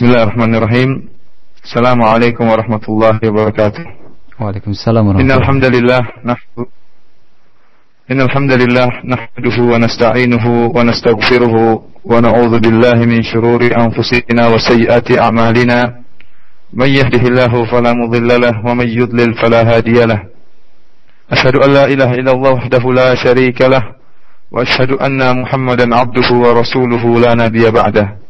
بسم الله الرحمن الرحيم السلام عليكم ورحمة الله وبركاته وعليكم السلام ورحمة إن الله الحمد لله نحمد إن الحمد لله نحمده ونستعينه ونستغفره ونعوذ بالله من شرور أنفسنا وسيئات أعمالنا من يهده الله فلا مضل له ومن يضلل فلا هادي له أشهد أن لا إله إلا الله وحده لا شريك له وأشهد أن محمدا عبده ورسوله لا نبي بعده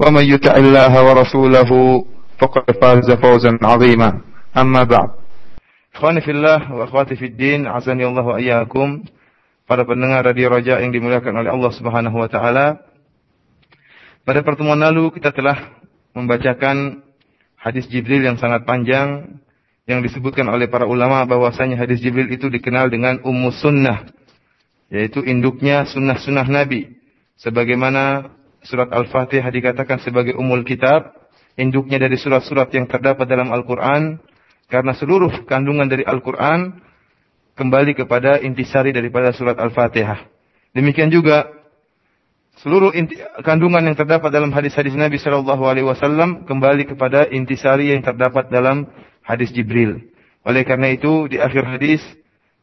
ومن يطع الله ورسوله فقد فاز فوزا عظيما أما بعد Ikhwani fillah wa akhwati fid din, azani Allah wa iyyakum. Para pendengar Radio Raja yang dimuliakan oleh Allah Subhanahu wa taala. Pada pertemuan lalu kita telah membacakan hadis Jibril yang sangat panjang yang disebutkan oleh para ulama bahwasanya hadis Jibril itu dikenal dengan ummu sunnah yaitu induknya sunnah-sunnah Nabi sebagaimana surat Al-Fatihah dikatakan sebagai umul kitab induknya dari surat-surat yang terdapat dalam Al-Qur'an karena seluruh kandungan dari Al-Quran kembali kepada intisari daripada surat Al-Fatihah. Demikian juga seluruh inti, kandungan yang terdapat dalam hadis-hadis Nabi Shallallahu Alaihi Wasallam kembali kepada intisari yang terdapat dalam hadis Jibril. Oleh karena itu di akhir hadis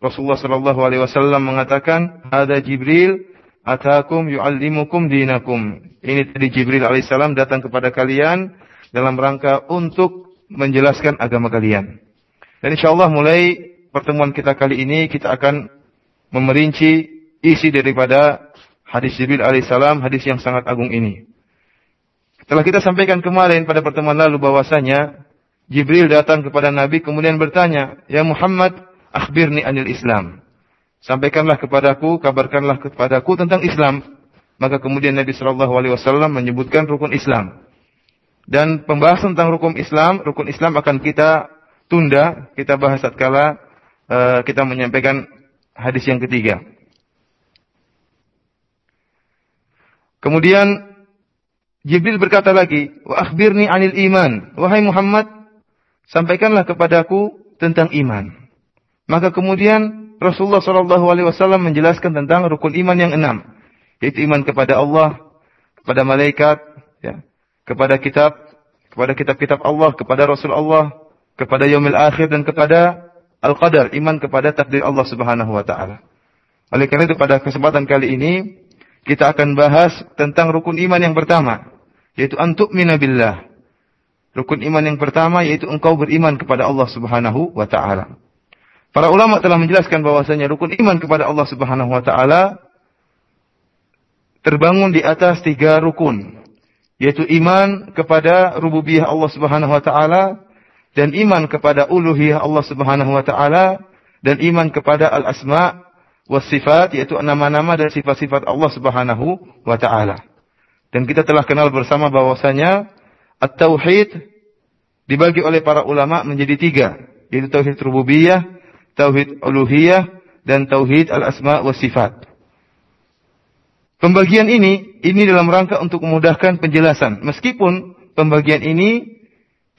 Rasulullah Shallallahu Alaihi Wasallam mengatakan, ada Jibril atakum yu'allimukum dinakum. Ini tadi Jibril alaihissalam datang kepada kalian dalam rangka untuk menjelaskan agama kalian. Dan insya Allah mulai pertemuan kita kali ini kita akan memerinci isi daripada hadis Jibril alaihissalam, hadis yang sangat agung ini. Telah kita sampaikan kemarin pada pertemuan lalu bahwasanya Jibril datang kepada Nabi kemudian bertanya, "Ya Muhammad, akhbirni anil Islam." Sampaikanlah kepadaku, kabarkanlah kepadaku tentang Islam. Maka kemudian Nabi Shallallahu alaihi wasallam menyebutkan rukun Islam. Dan pembahasan tentang rukun Islam, rukun Islam akan kita tunda, kita bahas tatkala uh, kita menyampaikan hadis yang ketiga. Kemudian Jibril berkata lagi, "Wa akhbirni 'anil iman." Wahai Muhammad, sampaikanlah kepadaku tentang iman. Maka kemudian Rasulullah Shallallahu alaihi wasallam menjelaskan tentang rukun iman yang enam, yaitu iman kepada Allah, kepada malaikat, ya, kepada kitab, kepada kitab-kitab Allah, kepada Rasul Allah, kepada yaumil akhir dan kepada al-qadar, iman kepada takdir Allah Subhanahu wa taala. Oleh karena itu pada kesempatan kali ini kita akan bahas tentang rukun iman yang pertama, yaitu antuk minabillah. Rukun iman yang pertama yaitu engkau beriman kepada Allah Subhanahu wa taala. Para ulama telah menjelaskan bahwasanya rukun iman kepada Allah Subhanahu wa taala terbangun di atas tiga rukun yaitu iman kepada rububiyah Allah Subhanahu wa taala dan iman kepada uluhiyah Allah Subhanahu wa taala dan iman kepada al-asma was sifat yaitu nama-nama dan sifat-sifat Allah Subhanahu wa taala. Dan kita telah kenal bersama bahwasanya at-tauhid dibagi oleh para ulama menjadi tiga, yaitu tauhid rububiyah, tauhid uluhiyah dan tauhid al-asma was sifat. Pembagian ini, ini dalam rangka untuk memudahkan penjelasan. Meskipun pembagian ini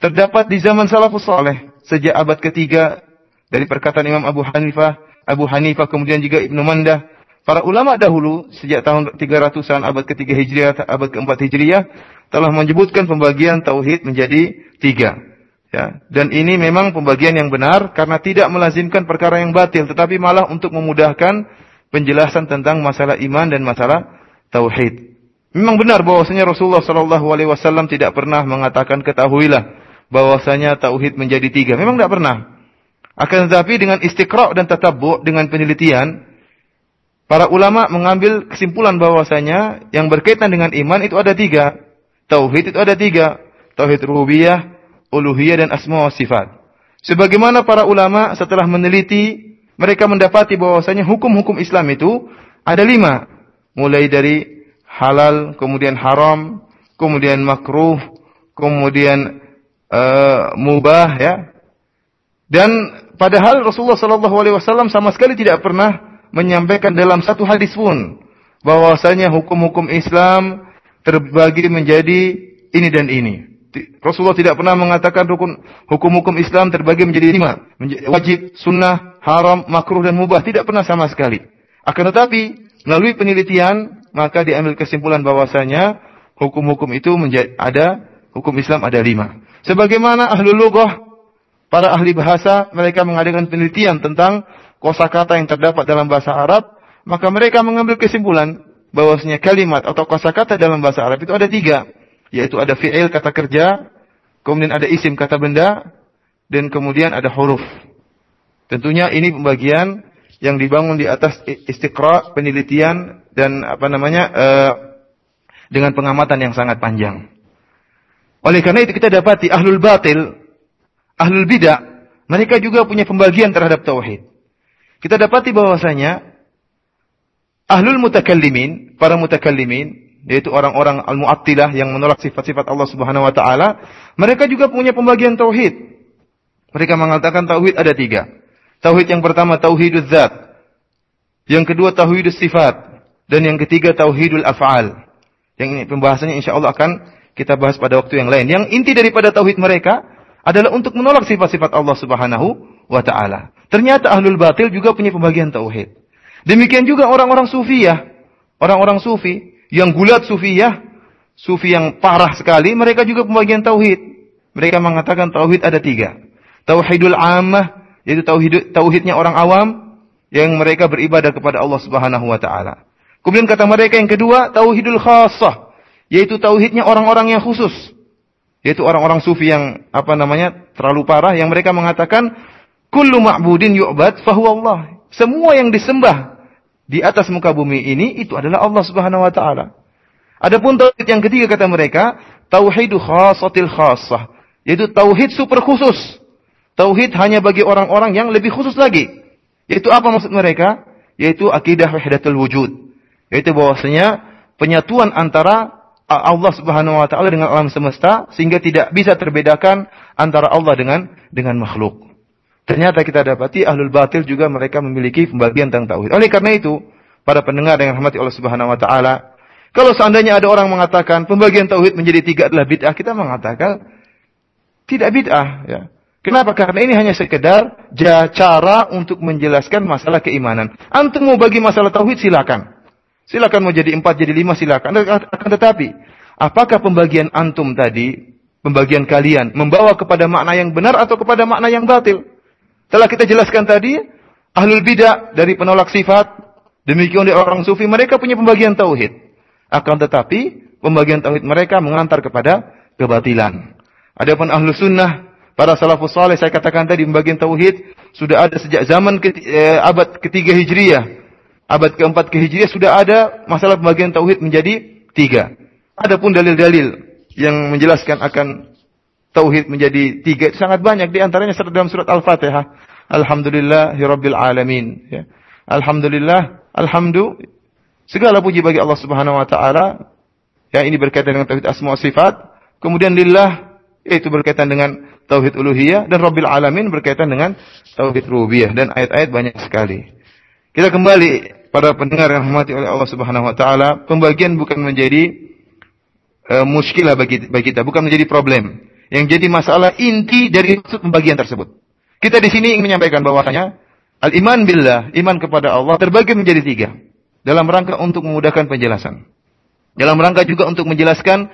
terdapat di zaman salafus saleh sejak abad ketiga dari perkataan Imam Abu Hanifah, Abu Hanifah kemudian juga Ibnu Mandah. Para ulama dahulu sejak tahun 300-an abad ketiga Hijriah, abad keempat Hijriah telah menyebutkan pembagian tauhid menjadi tiga. Ya, dan ini memang pembagian yang benar karena tidak melazimkan perkara yang batil, tetapi malah untuk memudahkan penjelasan tentang masalah iman dan masalah tauhid. Memang benar bahwasanya Rasulullah Shallallahu Alaihi Wasallam tidak pernah mengatakan ketahuilah bahwasanya tauhid menjadi tiga. Memang tidak pernah. Akan tetapi dengan istiqra dan tatabbu dengan penelitian, para ulama mengambil kesimpulan bahwasanya yang berkaitan dengan iman itu ada tiga. Tauhid itu ada tiga. Tauhid rububiyah, uluhiyah dan asma wa sifat. Sebagaimana para ulama setelah meneliti, mereka mendapati bahwasanya hukum-hukum Islam itu ada lima. Mulai dari halal, kemudian haram, kemudian makruh, kemudian uh, mubah ya. Dan padahal Rasulullah Shallallahu alaihi wasallam sama sekali tidak pernah menyampaikan dalam satu hadis pun bahwasanya hukum-hukum Islam terbagi menjadi ini dan ini. Rasulullah tidak pernah mengatakan hukum-hukum Islam terbagi menjadi lima. Wajib, sunnah, haram, makruh, dan mubah. Tidak pernah sama sekali. Akan tetapi, melalui penelitian, maka diambil kesimpulan bahwasanya hukum-hukum itu menjadi ada, hukum Islam ada lima. Sebagaimana ahli lughah, para ahli bahasa, mereka mengadakan penelitian tentang kosakata yang terdapat dalam bahasa Arab, maka mereka mengambil kesimpulan bahwasanya kalimat atau kosakata dalam bahasa Arab itu ada tiga yaitu ada fi'il kata kerja, kemudian ada isim kata benda, dan kemudian ada huruf. Tentunya ini pembagian yang dibangun di atas istiqra, penelitian dan apa namanya uh, dengan pengamatan yang sangat panjang. Oleh karena itu kita dapati ahlul batil, ahlul bidah, mereka juga punya pembagian terhadap tauhid. Kita dapati bahwasanya ahlul mutakallimin, para mutakallimin, yaitu orang-orang al-mu'attilah yang menolak sifat-sifat Allah Subhanahu wa taala, mereka juga punya pembagian tauhid. Mereka mengatakan tauhid ada tiga. Tauhid yang pertama tauhidul zat. Yang kedua tauhidul sifat dan yang ketiga tauhidul af'al. Yang ini pembahasannya insya Allah akan kita bahas pada waktu yang lain. Yang inti daripada tauhid mereka adalah untuk menolak sifat-sifat Allah Subhanahu wa taala. Ternyata ahlul batil juga punya pembagian tauhid. Demikian juga orang-orang sufiyah. Orang-orang sufi yang gulat sufiyah, sufi yang parah sekali, mereka juga pembagian tauhid. Mereka mengatakan tauhid ada tiga. Tauhidul ammah, yaitu tauhid tauhidnya orang awam yang mereka beribadah kepada Allah Subhanahu wa taala. Kemudian kata mereka yang kedua, tauhidul khassah, yaitu tauhidnya orang-orang yang khusus. Yaitu orang-orang sufi yang apa namanya? terlalu parah yang mereka mengatakan kullu ma'budin yu'bad fahuwa Allah. Semua yang disembah di atas muka bumi ini itu adalah Allah Subhanahu wa taala. Adapun tauhid yang ketiga kata mereka, tauhidu khasatil khassah, yaitu tauhid super khusus. Tauhid hanya bagi orang-orang yang lebih khusus lagi. Yaitu apa maksud mereka? Yaitu akidah wahdatul wujud. Yaitu bahwasanya penyatuan antara Allah Subhanahu wa taala dengan alam semesta sehingga tidak bisa terbedakan antara Allah dengan dengan makhluk. Ternyata kita dapati ahlul batil juga mereka memiliki pembagian tentang tauhid. Oleh karena itu, para pendengar yang rahmati Allah Subhanahu wa taala, kalau seandainya ada orang mengatakan pembagian tauhid menjadi tiga adalah bid'ah, kita mengatakan tidak bid'ah, ya. Kenapa? Karena ini hanya sekedar cara untuk menjelaskan masalah keimanan. Antum mau bagi masalah tauhid silakan. Silakan mau jadi empat, jadi lima silakan. Akan tetapi, apakah pembagian antum tadi, pembagian kalian, membawa kepada makna yang benar atau kepada makna yang batil? Telah kita jelaskan tadi, ahlul bidah dari penolak sifat, demikian oleh orang sufi, mereka punya pembagian tauhid. Akan tetapi, pembagian tauhid mereka mengantar kepada kebatilan. Adapun ahlu sunnah, para salafus saleh saya katakan tadi pembagian tauhid sudah ada sejak zaman ke, eh, abad ketiga hijriyah. Abad keempat ke hijriyah sudah ada masalah pembagian tauhid menjadi tiga. Adapun dalil-dalil yang menjelaskan akan tauhid menjadi tiga itu sangat banyak di antaranya dalam surat Al-Fatihah. Alhamdulillahirabbil alamin ya. Alhamdulillah, alhamdu segala puji bagi Allah Subhanahu wa taala. Ya ini berkaitan dengan tauhid asma wa sifat. Kemudian lillah itu berkaitan dengan tauhid uluhiyah dan rabbil alamin berkaitan dengan tauhid rububiyah dan ayat-ayat banyak sekali. Kita kembali para pendengar yang rahmati oleh Allah Subhanahu wa taala, pembagian bukan menjadi uh, muskilah bagi kita, bukan menjadi problem yang jadi masalah inti dari maksud pembagian tersebut. Kita di sini ingin menyampaikan bahwasanya al-iman billah, iman kepada Allah terbagi menjadi tiga. Dalam rangka untuk memudahkan penjelasan. Dalam rangka juga untuk menjelaskan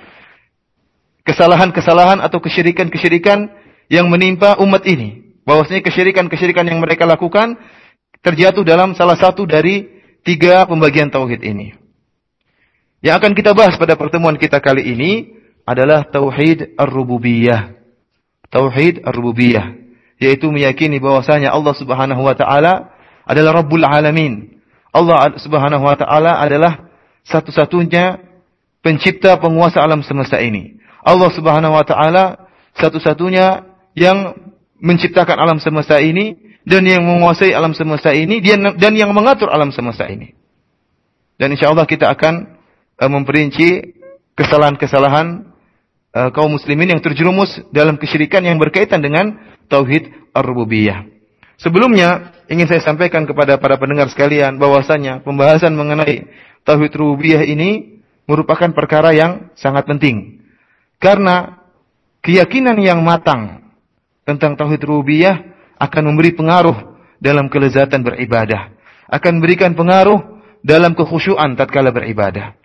kesalahan-kesalahan atau kesyirikan-kesyirikan yang menimpa umat ini. Bahwasanya kesyirikan-kesyirikan yang mereka lakukan terjatuh dalam salah satu dari tiga pembagian tauhid ini. Yang akan kita bahas pada pertemuan kita kali ini adalah tauhid ar-rububiyah. Tauhid ar-rububiyah yaitu meyakini bahwasanya Allah Subhanahu wa taala adalah Rabbul Alamin. Allah Subhanahu wa taala adalah satu-satunya pencipta penguasa alam semesta ini. Allah Subhanahu wa taala satu-satunya yang menciptakan alam semesta ini dan yang menguasai alam semesta ini dan yang mengatur alam semesta ini. Dan insya Allah kita akan eh, memperinci kesalahan-kesalahan uh, kaum muslimin yang terjerumus dalam kesyirikan yang berkaitan dengan tauhid ar-rububiyah. Sebelumnya ingin saya sampaikan kepada para pendengar sekalian bahwasanya pembahasan mengenai tauhid rububiyah ini merupakan perkara yang sangat penting. Karena keyakinan yang matang tentang tauhid rububiyah akan memberi pengaruh dalam kelezatan beribadah, akan memberikan pengaruh dalam kekhusyuan tatkala beribadah.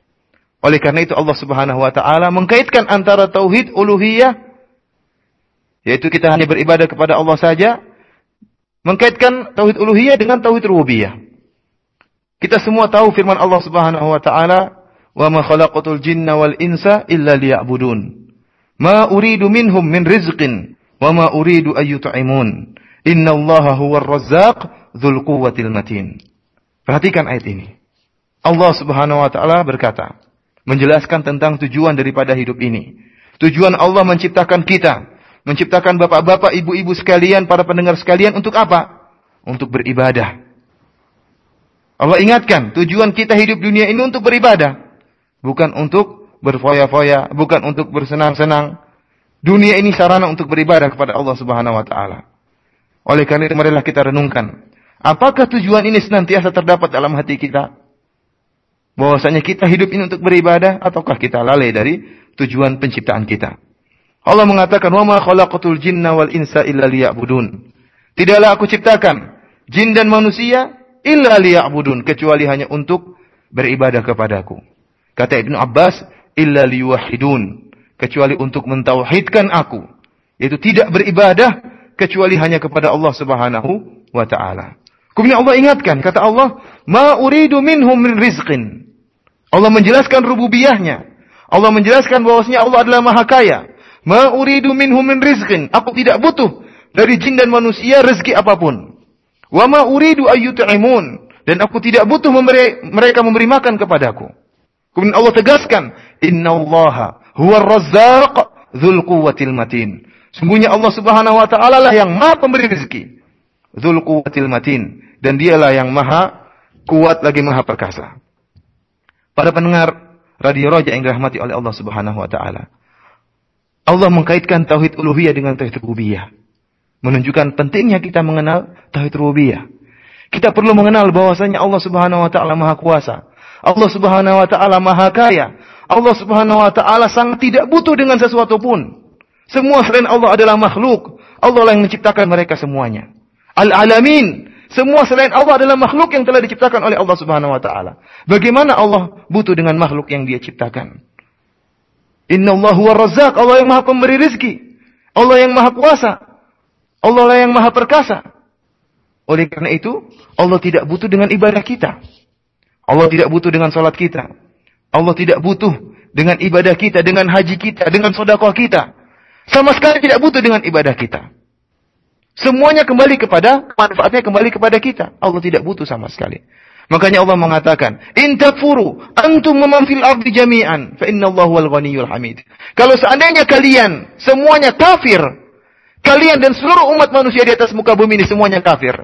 Oleh karena itu Allah Subhanahu wa taala mengkaitkan antara tauhid uluhiyah yaitu kita hanya beribadah kepada Allah saja mengkaitkan tauhid uluhiyah dengan tauhid rububiyah. Kita semua tahu firman Allah Subhanahu wa taala, "Wa ma khalaqatul jinna wal insa illa liya'budun." Ma uridu minhum min rizqin wa ma uridu an yut'imun. Inna Allah huwa razzaq dzul quwwatil matin. Perhatikan ayat ini. Allah Subhanahu wa taala berkata, menjelaskan tentang tujuan daripada hidup ini. Tujuan Allah menciptakan kita, menciptakan bapak-bapak, ibu-ibu sekalian, para pendengar sekalian untuk apa? Untuk beribadah. Allah ingatkan, tujuan kita hidup dunia ini untuk beribadah, bukan untuk berfoya-foya, bukan untuk bersenang-senang. Dunia ini sarana untuk beribadah kepada Allah Subhanahu wa taala. Oleh karena itu marilah kita renungkan, apakah tujuan ini senantiasa terdapat dalam hati kita? Bahwasanya kita hidup ini untuk beribadah ataukah kita lalai dari tujuan penciptaan kita? Allah mengatakan, "Wa ma khalaqatul jinna wal insa illa liya'budun." Tidaklah aku ciptakan jin dan manusia illa liya'budun, kecuali hanya untuk beribadah kepadaku. Kata Ibnu Abbas, illa liyuwahhidun, kecuali untuk mentauhidkan aku. Yaitu tidak beribadah kecuali hanya kepada Allah Subhanahu wa taala. Kemudian Allah ingatkan, kata Allah, "Ma uridu minhum min rizqin." Allah menjelaskan rububiyahnya. Allah menjelaskan bahwasanya Allah adalah Maha Kaya. Ma uridu minhum min rizqin. Aku tidak butuh dari jin dan manusia rezeki apa pun. Wa ma uridu ayyut'imun. Dan aku tidak butuh memberi, mereka memberi makan kepadaku. Kemudian Allah tegaskan, "Inna Allah huwa razzaq dzul quwwatil matin." Sungguhnya Allah Subhanahu wa taala lah yang Maha pemberi rezeki. Dzul quwwatil matin dan dialah yang Maha kuat lagi Maha perkasa. Para pendengar radio Roja yang dirahmati oleh Allah Subhanahu wa taala. Allah mengkaitkan tauhid uluhiyah dengan tauhid rububiyah. Menunjukkan pentingnya kita mengenal tauhid rububiyah. Kita perlu mengenal bahwasanya Allah Subhanahu wa taala Maha Kuasa. Allah Subhanahu wa taala Maha Kaya. Allah Subhanahu wa taala sangat tidak butuh dengan sesuatu pun. Semua selain Allah adalah makhluk. Allah lah yang menciptakan mereka semuanya. Al-alamin. Semua selain Allah adalah makhluk yang telah diciptakan oleh Allah Subhanahu wa taala. Bagaimana Allah butuh dengan makhluk yang Dia ciptakan? Inna Allah huwa razzaq. Allah yang maha pemberi rizki. Allah yang maha kuasa. Allah lah yang maha perkasa. Oleh karena itu, Allah tidak butuh dengan ibadah kita. Allah tidak butuh dengan salat kita. Allah tidak butuh dengan ibadah kita, dengan haji kita, dengan sodakoh kita. Sama sekali tidak butuh dengan ibadah kita. Semuanya kembali kepada, manfaatnya kembali kepada kita. Allah tidak butuh sama sekali. Makanya Allah mengatakan, "In takfuru antum man fil ardi jami'an, fa innallaha wal ghaniyyul hamid." Kalau seandainya kalian semuanya kafir, kalian dan seluruh umat manusia di atas muka bumi ini semuanya kafir.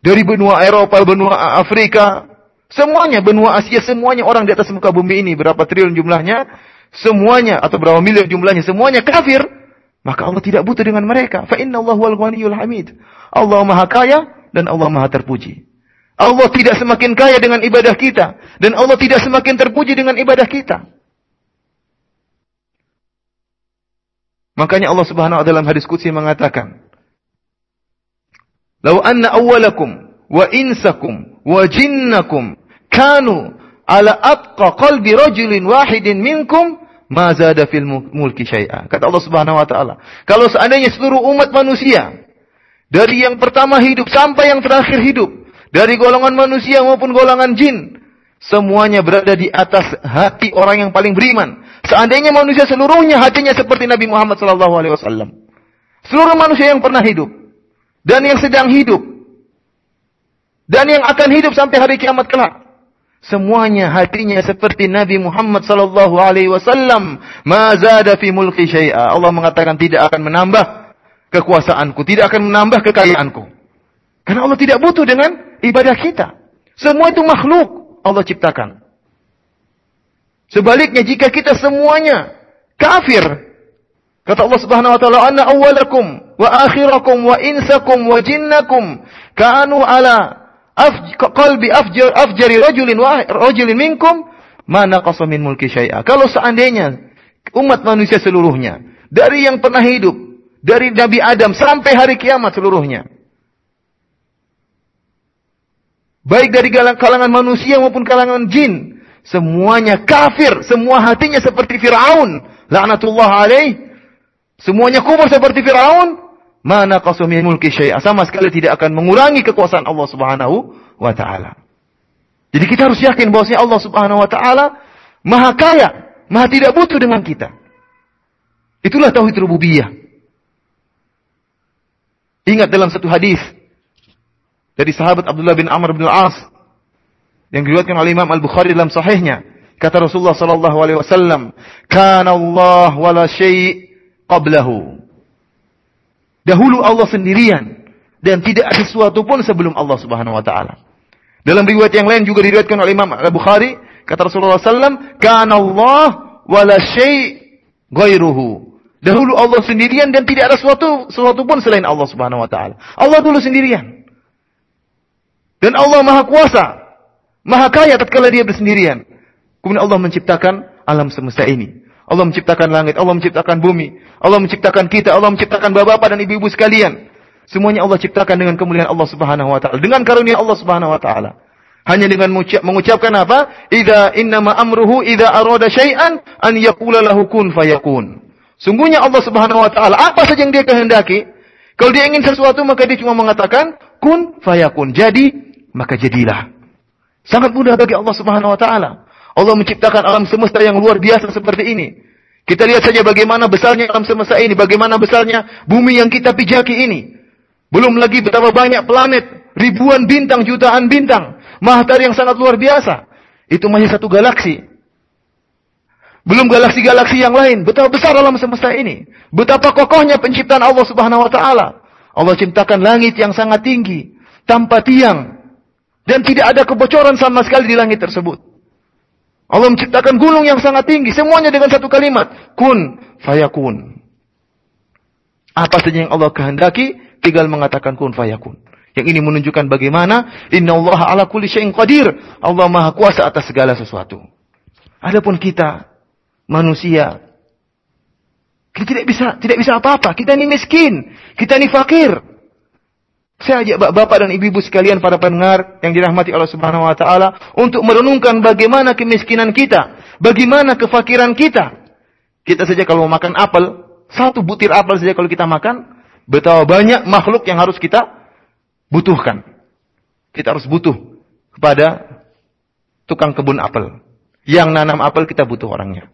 Dari benua Eropa, benua Afrika, semuanya benua Asia, semuanya orang di atas muka bumi ini berapa triliun jumlahnya, semuanya atau berapa miliar jumlahnya, semuanya kafir. Maka Allah tidak butuh dengan mereka. Fa innallaha wal ghaniyyul hamid. Allah Maha Kaya dan Allah Maha Terpuji. Allah tidak semakin kaya dengan ibadah kita. Dan Allah tidak semakin terpuji dengan ibadah kita. Makanya Allah subhanahu wa dalam hadis Qudsi mengatakan. Lau anna awwalakum wa insakum wa jinnakum kanu ala atqa qalbi rajulin wahidin minkum ma zada fil mulki syai'a. Kata Allah Subhanahu wa taala, kalau seandainya seluruh umat manusia dari yang pertama hidup sampai yang terakhir hidup dari golongan manusia maupun golongan jin, semuanya berada di atas hati orang yang paling beriman. Seandainya manusia seluruhnya hatinya seperti Nabi Muhammad SAW, seluruh manusia yang pernah hidup dan yang sedang hidup dan yang akan hidup sampai hari kiamat kelak, semuanya hatinya seperti Nabi Muhammad sallallahu alaihi wasallam. Mazada fi mulki syai'a. Allah mengatakan tidak akan menambah kekuasaanku, tidak akan menambah kekayaanku. Karena Allah tidak butuh dengan ibadah kita. Semua itu makhluk Allah ciptakan. Sebaliknya jika kita semuanya kafir. Kata Allah Subhanahu wa taala, "Anna awwalakum wa akhirakum wa insakum wa jinnakum kanu ala af qalbi afjar afjari rajulin wa rajulin minkum ma naqasa min mulki syai'a." Kalau seandainya umat manusia seluruhnya, dari yang pernah hidup, dari Nabi Adam sampai hari kiamat seluruhnya. Baik dari kalangan manusia maupun kalangan jin, semuanya kafir, semua hatinya seperti Firaun, laknatullah alaih. Semuanya kufur seperti Firaun, mana qasumi mulki syai'a, sama sekali tidak akan mengurangi kekuasaan Allah Subhanahu wa taala. Jadi kita harus yakin bahwasanya Allah Subhanahu wa taala Maha kaya, Maha tidak butuh dengan kita. Itulah tauhid rububiyah. Ingat dalam satu hadis dari sahabat Abdullah bin Amr bin Al-As yang diriwayatkan oleh Imam Al-Bukhari dalam sahihnya, kata Rasulullah sallallahu alaihi wasallam, "Kana Allah wala syai' qablahu." Dahulu Allah sendirian dan tidak ada sesuatu pun sebelum Allah Subhanahu wa taala. Dalam riwayat yang lain juga diriwayatkan oleh Imam Al-Bukhari, kata Rasulullah sallam, "Kana Allah wala syai' ghairuhu." Dahulu Allah sendirian dan tidak ada sesuatu sesuatu pun selain Allah Subhanahu wa taala. Allah dulu sendirian. Dan Allah Maha Kuasa, Maha Kaya tatkala dia bersendirian. Kemudian Allah menciptakan alam semesta ini. Allah menciptakan langit, Allah menciptakan bumi, Allah menciptakan kita, Allah menciptakan bapak-bapak dan ibu-ibu sekalian. Semuanya Allah ciptakan dengan kemuliaan Allah Subhanahu wa taala, dengan karunia Allah Subhanahu wa taala. Hanya dengan mengucapkan apa? Idza innama amruhu idza arada syai'an an yaqula lahu kun fayakun. Sungguhnya Allah Subhanahu wa taala apa saja yang dia kehendaki, kalau dia ingin sesuatu maka dia cuma mengatakan kun fayakun. Jadi, maka jadilah. Sangat mudah bagi Allah Subhanahu wa taala. Allah menciptakan alam semesta yang luar biasa seperti ini. Kita lihat saja bagaimana besarnya alam semesta ini, bagaimana besarnya bumi yang kita pijaki ini. Belum lagi betapa banyak planet, ribuan bintang, jutaan bintang, matahari yang sangat luar biasa. Itu masih satu galaksi. Belum galaksi-galaksi yang lain. Betapa besar alam semesta ini. Betapa kokohnya penciptaan Allah Subhanahu wa taala. Allah ciptakan langit yang sangat tinggi, tanpa tiang. Dan tidak ada kebocoran sama sekali di langit tersebut. Allah menciptakan gunung yang sangat tinggi, semuanya dengan satu kalimat, kun fayakun. Apa saja yang Allah kehendaki, tinggal mengatakan kun fayakun. Yang ini menunjukkan bagaimana inna Allah ala kulli syai'in qadir. Allah Maha kuasa atas segala sesuatu. Adapun kita manusia. Kita tidak bisa tidak bisa apa-apa. Kita ini miskin, kita ini fakir. Saya ajak bapak dan ibu-ibu sekalian para pendengar yang dirahmati Allah Subhanahu wa taala untuk merenungkan bagaimana kemiskinan kita, bagaimana kefakiran kita. Kita saja kalau mau makan apel, satu butir apel saja kalau kita makan, betapa banyak makhluk yang harus kita butuhkan. Kita harus butuh kepada tukang kebun apel. Yang nanam apel kita butuh orangnya.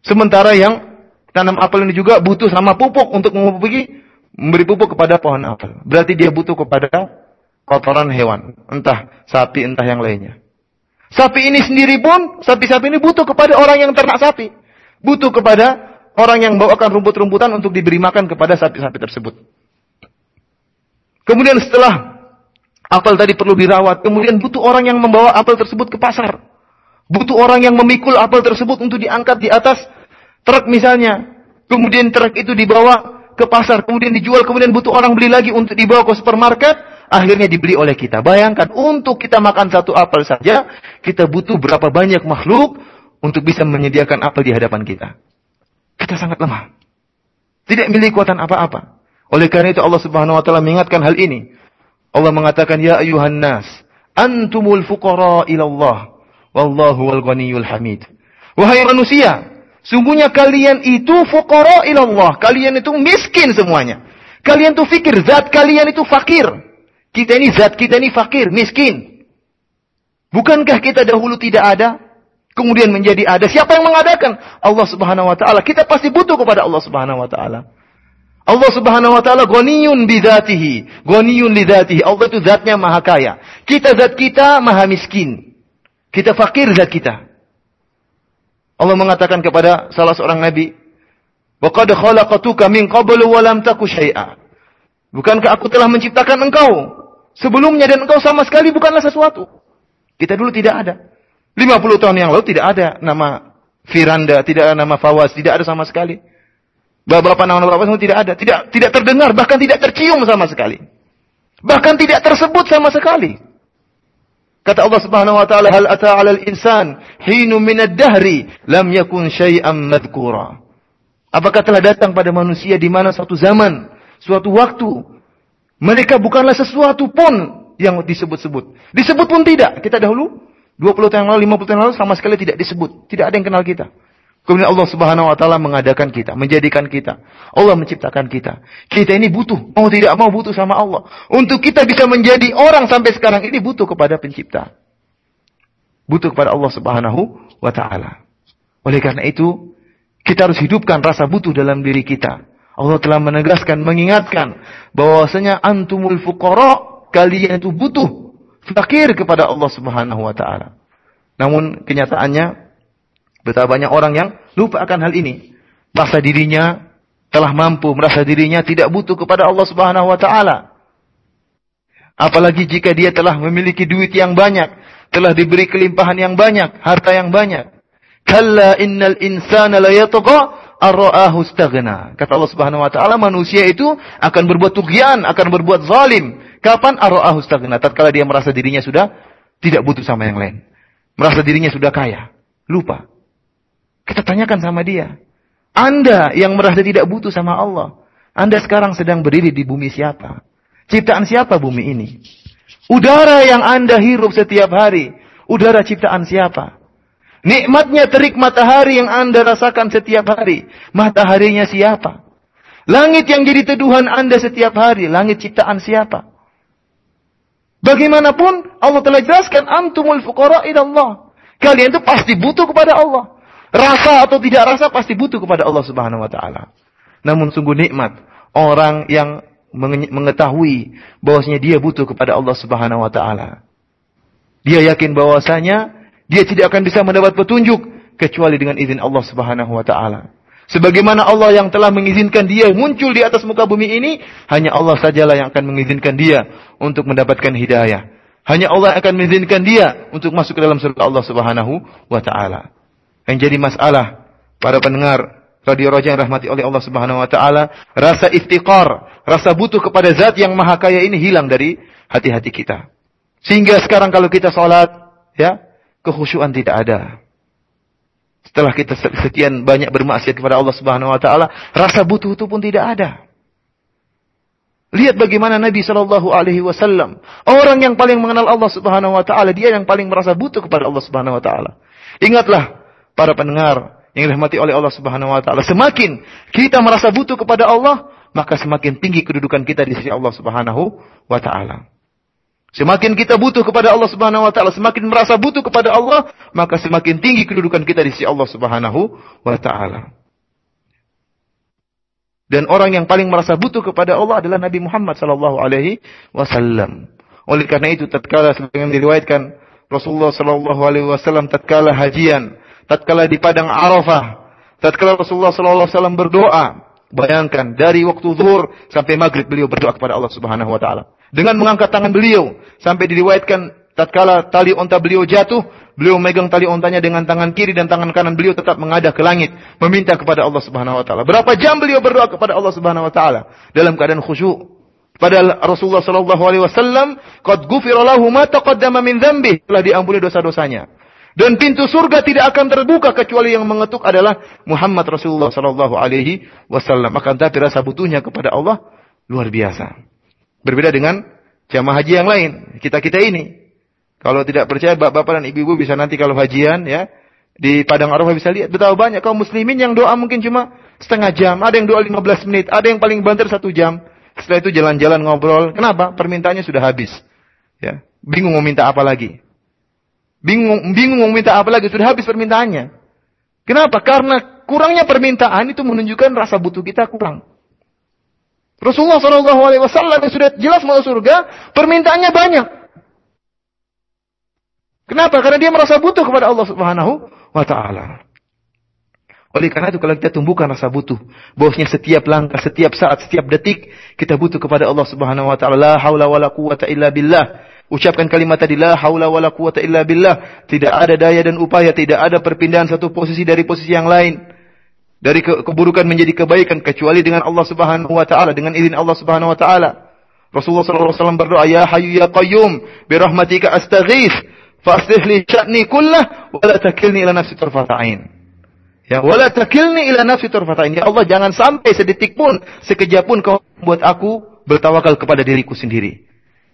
Sementara yang tanam apel ini juga butuh sama pupuk untuk memupuki, memberi pupuk kepada pohon apel. Berarti dia butuh kepada kotoran hewan, entah sapi, entah yang lainnya. Sapi ini sendiri pun, sapi-sapi ini butuh kepada orang yang ternak sapi. Butuh kepada orang yang bawakan rumput-rumputan untuk diberi makan kepada sapi-sapi tersebut. Kemudian setelah apel tadi perlu dirawat, kemudian butuh orang yang membawa apel tersebut ke pasar. Butuh orang yang memikul apel tersebut untuk diangkat di atas truk misalnya. Kemudian truk itu dibawa ke pasar, kemudian dijual, kemudian butuh orang beli lagi untuk dibawa ke supermarket, akhirnya dibeli oleh kita. Bayangkan, untuk kita makan satu apel saja, kita butuh berapa banyak makhluk untuk bisa menyediakan apel di hadapan kita. Kita sangat lemah. Tidak memiliki kekuatan apa-apa. Oleh karena itu Allah Subhanahu wa taala mengingatkan hal ini. Allah mengatakan ya ayuhan nas, antumul fuqara ila Allah Wallahu wal ghaniyul hamid. Wahai manusia, sungguhnya kalian itu fuqara ilallah. Kalian itu miskin semuanya. Kalian itu fikir, zat kalian itu fakir. Kita ini zat kita ini fakir, miskin. Bukankah kita dahulu tidak ada? Kemudian menjadi ada. Siapa yang mengadakan? Allah subhanahu wa ta'ala. Kita pasti butuh kepada Allah subhanahu wa ta'ala. Allah subhanahu wa ta'ala ghaniyun bidatihi. Ghaniyun lidatihi. Allah itu zatnya maha kaya. Kita zat kita maha miskin. Kita fakir zat kita. Allah mengatakan kepada salah seorang nabi, "Wa qad khalaqtuka min qablu wa lam taku syai'a." Bukankah aku telah menciptakan engkau sebelumnya dan engkau sama sekali bukanlah sesuatu. Kita dulu tidak ada. 50 tahun yang lalu tidak ada nama Firanda, tidak ada nama Fawaz, tidak ada sama sekali. Bapak-bapak nama bapak semua tidak ada, tidak tidak terdengar, bahkan tidak tercium sama sekali. Bahkan tidak tersebut sama sekali. Kata Allah Subhanahu wa taala, "Hal ata 'alal insan hinu minad dahri lam yakun syai'an madhkura." Apakah telah datang pada manusia di mana suatu zaman, suatu waktu mereka bukanlah sesuatu pun yang disebut-sebut. Disebut pun tidak. Kita dahulu 20 tahun lalu, 50 tahun lalu sama sekali tidak disebut. Tidak ada yang kenal kita. Kemudian Allah Subhanahu wa taala mengadakan kita, menjadikan kita. Allah menciptakan kita. Kita ini butuh, mau tidak mau butuh sama Allah. Untuk kita bisa menjadi orang sampai sekarang ini butuh kepada pencipta. Butuh kepada Allah Subhanahu wa taala. Oleh karena itu, kita harus hidupkan rasa butuh dalam diri kita. Allah telah menegaskan, mengingatkan bahwasanya antumul fuqara, kalian itu butuh, fakir kepada Allah Subhanahu wa taala. Namun kenyataannya Betapa banyak orang yang lupa akan hal ini. Merasa dirinya telah mampu, merasa dirinya tidak butuh kepada Allah Subhanahu wa taala. Apalagi jika dia telah memiliki duit yang banyak, telah diberi kelimpahan yang banyak, harta yang banyak. Kalla innal insana la yatgha ar-ra'ahu istaghna. Kata Allah Subhanahu wa taala, manusia itu akan berbuat tughyan, akan berbuat zalim. Kapan ar-ra'ahu istaghna? Tatkala dia merasa dirinya sudah tidak butuh sama yang lain. Merasa dirinya sudah kaya. Lupa. Kita tanyakan sama dia. Anda yang merasa tidak butuh sama Allah. Anda sekarang sedang berdiri di bumi siapa? Ciptaan siapa bumi ini? Udara yang Anda hirup setiap hari. Udara ciptaan siapa? Nikmatnya terik matahari yang Anda rasakan setiap hari. Mataharinya siapa? Langit yang jadi teduhan Anda setiap hari. Langit ciptaan siapa? Bagaimanapun Allah telah jelaskan antumul fuqara Allah. Kalian itu pasti butuh kepada Allah. Rasa atau tidak rasa pasti butuh kepada Allah Subhanahu wa taala. Namun sungguh nikmat orang yang mengetahui bahwasanya dia butuh kepada Allah Subhanahu wa taala. Dia yakin bahwasanya dia tidak akan bisa mendapat petunjuk kecuali dengan izin Allah Subhanahu wa taala. Sebagaimana Allah yang telah mengizinkan dia muncul di atas muka bumi ini, hanya Allah sajalah yang akan mengizinkan dia untuk mendapatkan hidayah. Hanya Allah akan mengizinkan dia untuk masuk ke dalam surga Allah Subhanahu wa taala. Yang jadi masalah para pendengar radio Raja yang rahmati oleh Allah Subhanahu wa taala, rasa iftiqar, rasa butuh kepada zat yang maha kaya ini hilang dari hati-hati kita. Sehingga sekarang kalau kita sholat, ya, kekhusyuan tidak ada. Setelah kita sekian banyak bermaksiat kepada Allah Subhanahu wa taala, rasa butuh itu pun tidak ada. Lihat bagaimana Nabi Shallallahu Alaihi Wasallam, orang yang paling mengenal Allah Subhanahu Wa Taala, dia yang paling merasa butuh kepada Allah Subhanahu Wa Taala. Ingatlah para pendengar yang dirahmati oleh Allah Subhanahu wa taala. Semakin kita merasa butuh kepada Allah, maka semakin tinggi kedudukan kita di sisi Allah Subhanahu wa taala. Semakin kita butuh kepada Allah Subhanahu wa taala, semakin merasa butuh kepada Allah, maka semakin tinggi kedudukan kita di sisi Allah Subhanahu wa taala. Dan orang yang paling merasa butuh kepada Allah adalah Nabi Muhammad sallallahu alaihi wasallam. Oleh karena itu tatkala sebagaimana diriwayatkan Rasulullah sallallahu alaihi wasallam tatkala hajian tatkala di padang Arafah, tatkala Rasulullah sallallahu alaihi wasallam berdoa, bayangkan dari waktu zuhur sampai maghrib beliau berdoa kepada Allah Subhanahu wa taala. Dengan mengangkat tangan beliau sampai diriwayatkan tatkala tali onta beliau jatuh, beliau megang tali ontanya dengan tangan kiri dan tangan kanan beliau tetap mengadah ke langit, meminta kepada Allah Subhanahu wa taala. Berapa jam beliau berdoa kepada Allah Subhanahu wa taala dalam keadaan khusyuk. Padahal Rasulullah sallallahu alaihi wasallam qad ghufira lahu ma taqaddama min telah diampuni dosa-dosanya. Dan pintu surga tidak akan terbuka kecuali yang mengetuk adalah Muhammad Rasulullah sallallahu alaihi wasallam. Akan tapi rasa butuhnya kepada Allah luar biasa. Berbeda dengan jamaah haji yang lain. Kita-kita ini. Kalau tidak percaya bapak-bapak dan ibu-ibu bisa nanti kalau hajian ya di padang Arafah bisa lihat betapa banyak kaum muslimin yang doa mungkin cuma setengah jam, ada yang doa 15 menit, ada yang paling banter satu jam. Setelah itu jalan-jalan ngobrol. Kenapa? Permintaannya sudah habis. Ya, bingung mau minta apa lagi. Bingung, bingung mau minta apa lagi, sudah habis permintaannya. Kenapa? Karena kurangnya permintaan itu menunjukkan rasa butuh kita kurang. Rasulullah Shallallahu Alaihi Wasallam yang sudah jelas mau surga, permintaannya banyak. Kenapa? Karena dia merasa butuh kepada Allah Subhanahu wa taala. Oleh karena itu kalau kita tumbuhkan rasa butuh, bahwasanya setiap langkah, setiap saat, setiap detik kita butuh kepada Allah Subhanahu wa taala. La haula wala quwata illa billah. Ucapkan kalimat tadi la haula wala quwata illa billah. Tidak ada daya dan upaya, tidak ada perpindahan satu posisi dari posisi yang lain. Dari ke keburukan menjadi kebaikan kecuali dengan Allah Subhanahu wa taala, dengan izin Allah Subhanahu wa taala. Rasulullah sallallahu alaihi wasallam berdoa, "Ya Hayyu ya Qayyum, bi rahmatika astaghits, aslih li sya'ni kullah wa la takilni ila nafsi ain." Ya, wala takilni ila nafsi tarfata ain. Ya Allah, jangan sampai sedetik pun, sekejap pun kau buat aku bertawakal kepada diriku sendiri.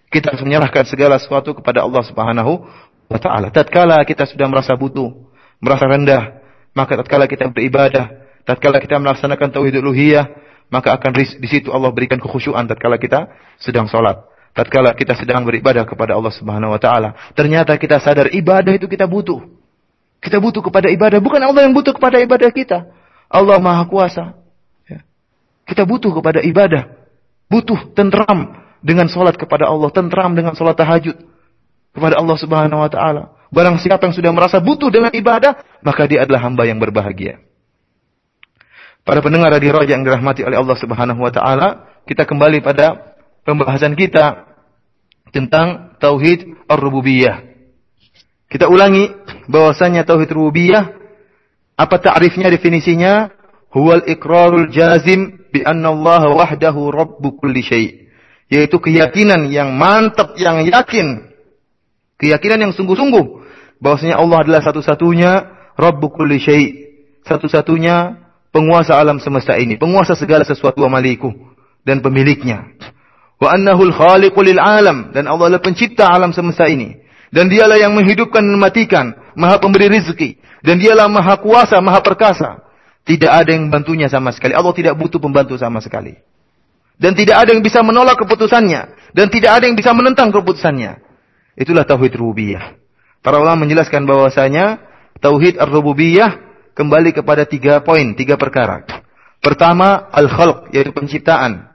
Kita harus menyerahkan segala sesuatu kepada Allah Subhanahu wa taala. Tatkala kita sudah merasa butuh, merasa rendah, maka tatkala kita beribadah, tatkala kita melaksanakan tauhid uluhiyah, maka akan di situ Allah berikan kekhusyuan tatkala kita sedang salat. Tatkala kita sedang beribadah kepada Allah Subhanahu wa taala, ternyata kita sadar ibadah itu kita butuh. Kita butuh kepada ibadah, bukan Allah yang butuh kepada ibadah kita. Allah Maha Kuasa. Ya. Kita butuh kepada ibadah. Butuh tentram dengan solat kepada Allah, tentram dengan solat tahajud kepada Allah Subhanahu wa taala. Barang siapa yang sudah merasa butuh dengan ibadah, maka dia adalah hamba yang berbahagia. Para pendengar di Raja yang dirahmati oleh Allah Subhanahu wa taala, kita kembali pada pembahasan kita tentang tauhid ar-rububiyah. Kita ulangi bahwasanya tauhid rububiyah apa ta'rifnya definisinya? Huwal iqrarul jazim bi anna Allah wahdahu rabbu kulli syai' yaitu keyakinan yang mantap, yang yakin, keyakinan yang sungguh-sungguh bahwasanya Allah adalah satu-satunya Rabb kulli syai, satu-satunya penguasa alam semesta ini, penguasa segala sesuatu amaliku dan pemiliknya. Wa annahul khaliqul alam dan Allah adalah pencipta alam semesta ini. Dan dialah yang menghidupkan dan mematikan, maha pemberi rezeki. Dan dialah maha kuasa, maha perkasa. Tidak ada yang membantunya sama sekali. Allah tidak butuh pembantu sama sekali. Dan tidak ada yang bisa menolak keputusannya. Dan tidak ada yang bisa menentang keputusannya. Itulah tauhid rububiyah. Para ulama menjelaskan bahwasanya tauhid ar-rububiyah kembali kepada tiga poin, tiga perkara. Pertama, al-khalq, yaitu penciptaan.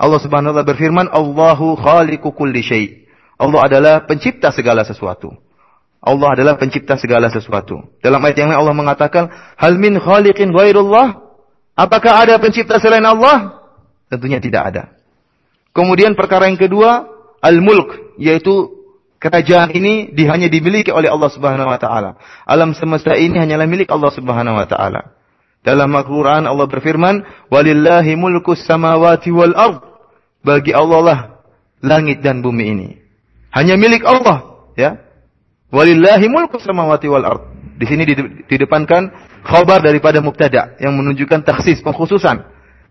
Allah Subhanahu wa taala berfirman, "Allahu khaliqu kulli syai." Allah adalah pencipta segala sesuatu. Allah adalah pencipta segala sesuatu. Dalam ayat yang lain Allah mengatakan, "Hal min khaliqin ghairullah?" Apakah ada pencipta selain Allah? Tentunya tidak ada. Kemudian perkara yang kedua, al-mulk, yaitu kerajaan ini hanya dimiliki oleh Allah Subhanahu wa taala. Alam semesta ini hanyalah milik Allah Subhanahu wa taala. Dalam Al-Qur'an Allah berfirman, "Walillahi mulkus samawati wal ard." Bagi Allah lah langit dan bumi ini. Hanya milik Allah, ya. Walillahi mulkus samawati wal ard. Di sini didepankan khabar daripada mubtada yang menunjukkan taksis pengkhususan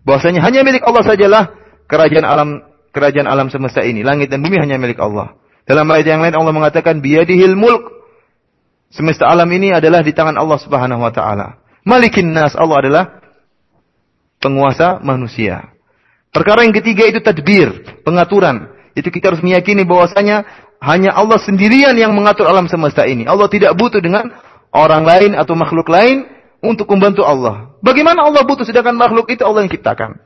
bahwasanya hanya milik Allah sajalah kerajaan alam kerajaan alam semesta ini. Langit dan bumi hanya milik Allah. Dalam ayat yang lain Allah mengatakan biyadihil mulk. Semesta alam ini adalah di tangan Allah Subhanahu wa taala. Malikin nas Allah adalah penguasa manusia. Perkara yang ketiga itu tadbir, pengaturan. Itu kita harus meyakini bahwasanya hanya Allah sendirian yang mengatur alam semesta ini. Allah tidak butuh dengan orang lain atau makhluk lain untuk membantu Allah. Bagaimana Allah butuh sedangkan makhluk itu Allah yang ciptakan?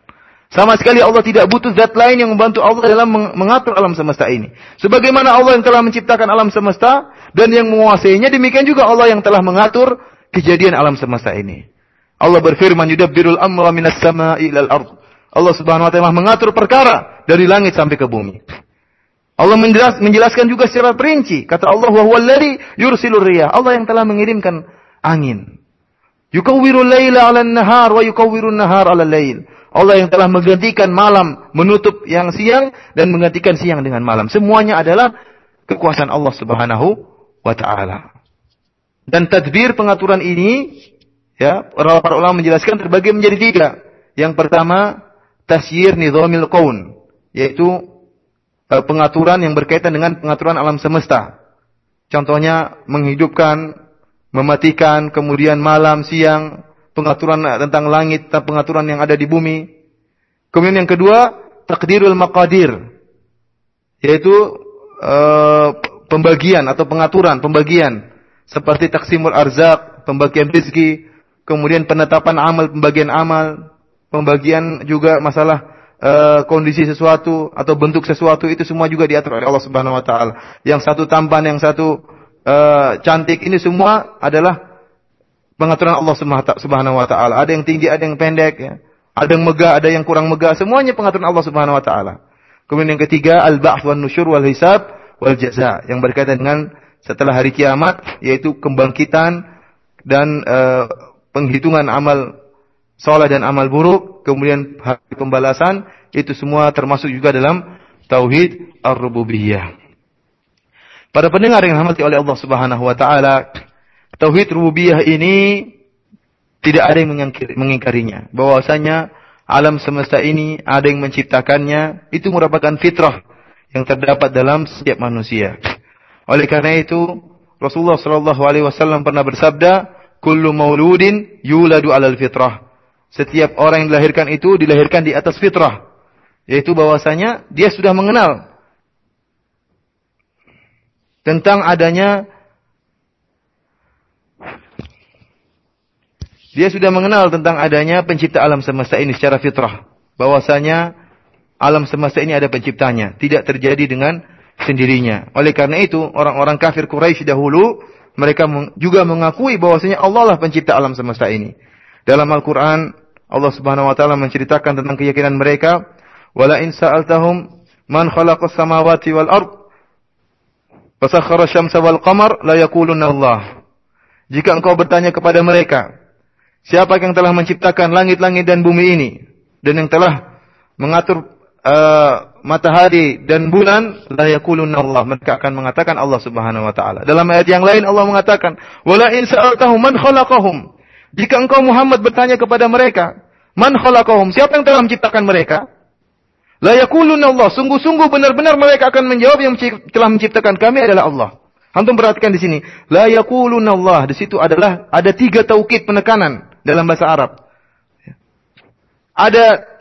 Sama sekali Allah tidak butuh zat lain yang membantu Allah dalam mengatur alam semesta ini. Sebagaimana Allah yang telah menciptakan alam semesta dan yang menguasainya, demikian juga Allah yang telah mengatur kejadian alam semesta ini. Allah berfirman, "Yudabbirul amra minas sama'i ilal ard." Allah Subhanahu wa taala mengatur perkara dari langit sampai ke bumi. Allah menjelaskan juga secara perinci, kata Allah, "Wa huwallazi yursilur riyah." Allah yang telah mengirimkan angin. Yukawwiru laila 'ala nahar wa yukawwiru nahar 'ala lail. Allah yang telah menggantikan malam menutup yang siang dan menggantikan siang dengan malam. Semuanya adalah kekuasaan Allah Subhanahu wa taala. Dan tadbir pengaturan ini ya, para ulama menjelaskan terbagi menjadi tiga. Yang pertama, tasyir nizamil kaun, yaitu uh, pengaturan yang berkaitan dengan pengaturan alam semesta. Contohnya menghidupkan mematikan, kemudian malam, siang, pengaturan tentang langit, pengaturan yang ada di bumi. Kemudian yang kedua, takdirul maqadir, yaitu uh, pembagian atau pengaturan, pembagian seperti taksimul arzak, pembagian rezeki, kemudian penetapan amal, pembagian amal, pembagian juga masalah uh, kondisi sesuatu atau bentuk sesuatu itu semua juga diatur oleh Allah Subhanahu wa taala. Yang satu tampan, yang satu uh, cantik ini semua adalah pengaturan Allah Subhanahu wa taala. Ada yang tinggi, ada yang pendek ya. Ada yang megah, ada yang kurang megah, semuanya pengaturan Allah Subhanahu wa taala. Kemudian yang ketiga, al-ba'ts wan nusyur wal hisab wal jaza yang berkaitan dengan setelah hari kiamat yaitu kembangkitan dan uh, penghitungan amal soleh dan amal buruk, kemudian hari pembalasan itu semua termasuk juga dalam tauhid ar-rububiyah. Para pendengar yang dirahmati oleh Allah Subhanahu wa taala, tauhid rububiyah ini tidak ada yang mengingkarinya. Bahwasanya alam semesta ini ada yang menciptakannya, itu merupakan fitrah yang terdapat dalam setiap manusia. Oleh karena itu, Rasulullah Shallallahu Alaihi Wasallam pernah bersabda, "Kullu mauludin yuladu alal fitrah." Setiap orang yang dilahirkan itu dilahirkan di atas fitrah, yaitu bahwasanya dia sudah mengenal tentang adanya Dia sudah mengenal tentang adanya pencipta alam semesta ini secara fitrah. Bahwasanya alam semesta ini ada penciptanya. Tidak terjadi dengan sendirinya. Oleh karena itu, orang-orang kafir Quraisy dahulu, mereka juga mengakui bahwasanya Allah lah pencipta alam semesta ini. Dalam Al-Quran, Allah subhanahu wa ta'ala menceritakan tentang keyakinan mereka. Wala in sa'altahum man khalaqas samawati wal ard. Fasakhara syamsa wal qamar la yakulunna Allah. Jika engkau bertanya kepada mereka, Siapa yang telah menciptakan langit-langit dan bumi ini dan yang telah mengatur uh, matahari dan bulan la yakulunna Allah mereka akan mengatakan Allah Subhanahu wa taala. Dalam ayat yang lain Allah mengatakan, "Wala in sa'altahum man khalaqahum." Jika engkau Muhammad bertanya kepada mereka, "Man khalaqahum?" Siapa yang telah menciptakan mereka? La yakulunna Allah. Sungguh-sungguh benar-benar mereka akan menjawab yang telah menciptakan kami adalah Allah. Antum perhatikan di sini, la yakulunna Allah. Di situ adalah ada tiga taukid penekanan dalam bahasa Arab. Ada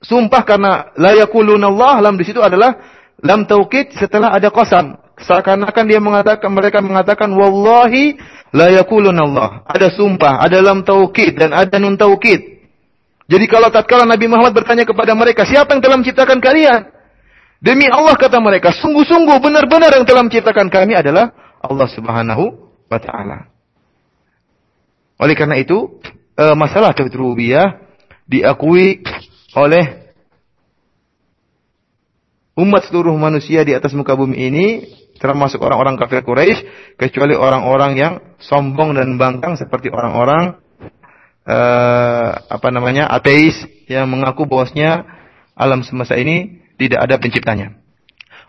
sumpah karena la yakuluna Allah lam di situ adalah lam taukid setelah ada qasam. Seakan-akan dia mengatakan mereka mengatakan wallahi la yakuluna Allah. Ada sumpah, ada lam taukid dan ada nun taukid. Jadi kalau tatkala Nabi Muhammad bertanya kepada mereka, siapa yang telah menciptakan kalian? Demi Allah kata mereka, sungguh-sungguh benar-benar yang telah menciptakan kami adalah Allah Subhanahu wa taala. Oleh karena itu, e, masalah tauhid rububiyah diakui oleh umat seluruh manusia di atas muka bumi ini termasuk orang-orang kafir Quraisy kecuali orang-orang yang sombong dan bangkang seperti orang-orang e, apa namanya ateis yang mengaku bahwasanya alam semesta ini tidak ada penciptanya.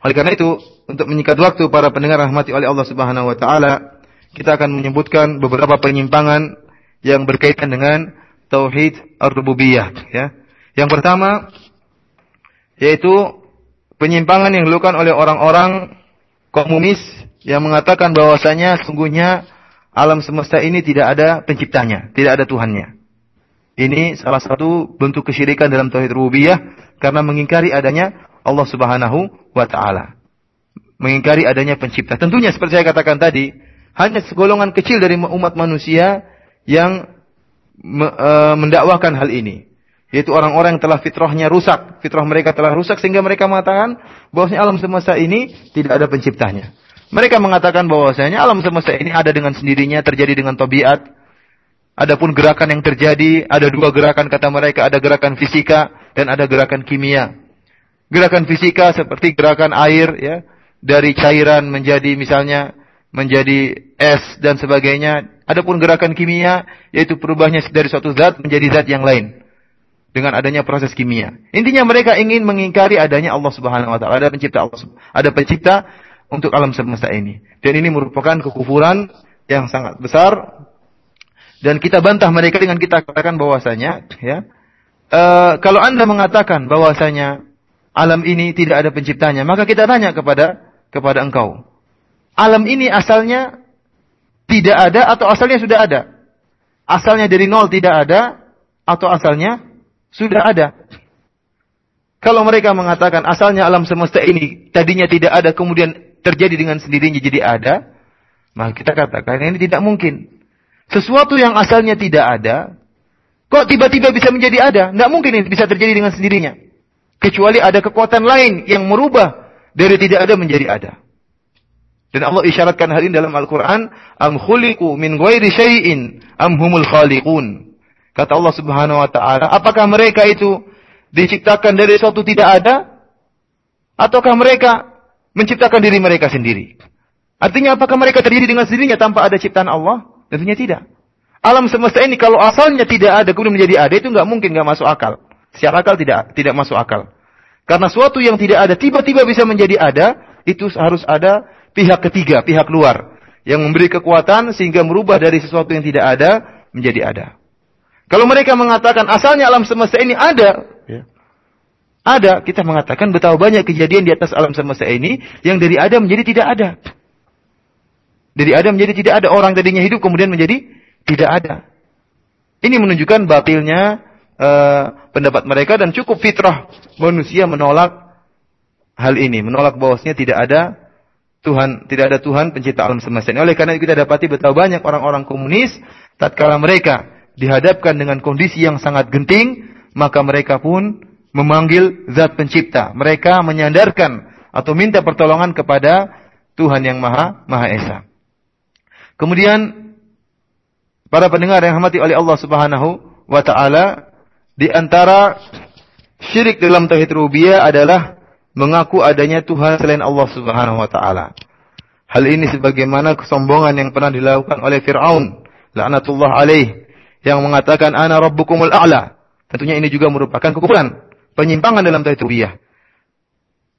Oleh karena itu, untuk menyikat waktu para pendengar rahmati oleh Allah Subhanahu wa taala, kita akan menyebutkan beberapa penyimpangan yang berkaitan dengan tauhid ar-rububiyah ya. Yang pertama yaitu penyimpangan yang dilakukan oleh orang-orang komunis yang mengatakan bahwasanya sungguhnya alam semesta ini tidak ada penciptanya, tidak ada Tuhannya. Ini salah satu bentuk kesyirikan dalam tauhid rububiyah karena mengingkari adanya Allah Subhanahu wa taala. Mengingkari adanya pencipta. Tentunya seperti saya katakan tadi, hanya segolongan kecil dari umat manusia yang me, e, mendakwahkan hal ini. Yaitu orang-orang yang telah fitrahnya rusak. Fitrah mereka telah rusak sehingga mereka mengatakan bahwasanya alam semesta ini tidak ada penciptanya. Mereka mengatakan bahwasanya alam semesta ini ada dengan sendirinya, terjadi dengan tabiat. Adapun gerakan yang terjadi, ada dua gerakan kata mereka, ada gerakan fisika dan ada gerakan kimia. Gerakan fisika seperti gerakan air ya, dari cairan menjadi misalnya menjadi es dan sebagainya. Adapun gerakan kimia yaitu perubahannya dari suatu zat menjadi zat yang lain dengan adanya proses kimia. Intinya mereka ingin mengingkari adanya Allah Subhanahu wa taala, ada pencipta Allah, ada pencipta untuk alam semesta ini. Dan ini merupakan kekufuran yang sangat besar dan kita bantah mereka dengan kita katakan bahwasanya ya uh, kalau Anda mengatakan bahwasanya alam ini tidak ada penciptanya, maka kita tanya kepada kepada engkau alam ini asalnya tidak ada atau asalnya sudah ada? Asalnya dari nol tidak ada atau asalnya sudah ada? Kalau mereka mengatakan asalnya alam semesta ini tadinya tidak ada kemudian terjadi dengan sendirinya jadi ada, maka kita katakan ini tidak mungkin. Sesuatu yang asalnya tidak ada, kok tiba-tiba bisa menjadi ada? Tidak mungkin ini bisa terjadi dengan sendirinya. Kecuali ada kekuatan lain yang merubah dari tidak ada menjadi ada. Dan Allah isyaratkan hal ini dalam Al-Quran. Am khuliku min ghairi syai'in am humul khaliqun. Kata Allah subhanahu wa ta'ala. Apakah mereka itu diciptakan dari suatu tidak ada? Ataukah mereka menciptakan diri mereka sendiri. Artinya apakah mereka terdiri dengan sendirinya tanpa ada ciptaan Allah? Tentunya tidak. Alam semesta ini kalau asalnya tidak ada kemudian menjadi ada itu nggak mungkin nggak masuk akal. Secara akal tidak tidak masuk akal. Karena suatu yang tidak ada tiba-tiba bisa menjadi ada itu harus ada pihak ketiga, pihak luar yang memberi kekuatan sehingga merubah dari sesuatu yang tidak ada menjadi ada. Kalau mereka mengatakan asalnya alam semesta ini ada, ya, ada, kita mengatakan betapa banyak kejadian di atas alam semesta ini yang dari ada menjadi tidak ada. Dari ada menjadi tidak ada. Orang tadinya hidup kemudian menjadi tidak ada. Ini menunjukkan batilnya uh, pendapat mereka dan cukup fitrah manusia menolak hal ini, menolak bahwasanya tidak ada Tuhan, tidak ada Tuhan pencipta alam semesta ini. Oleh karena itu kita dapati betapa banyak orang-orang komunis tatkala mereka dihadapkan dengan kondisi yang sangat genting, maka mereka pun memanggil zat pencipta. Mereka menyandarkan atau minta pertolongan kepada Tuhan yang Maha Maha Esa. Kemudian para pendengar yang hamati oleh Allah Subhanahu wa taala di antara syirik dalam tauhid rububiyah adalah mengaku adanya Tuhan selain Allah Subhanahu wa taala. Hal ini sebagaimana kesombongan yang pernah dilakukan oleh Firaun laknatullah alaih yang mengatakan ana rabbukumul a'la. Tentunya ini juga merupakan kekufuran penyimpangan dalam tauhid rububiyah.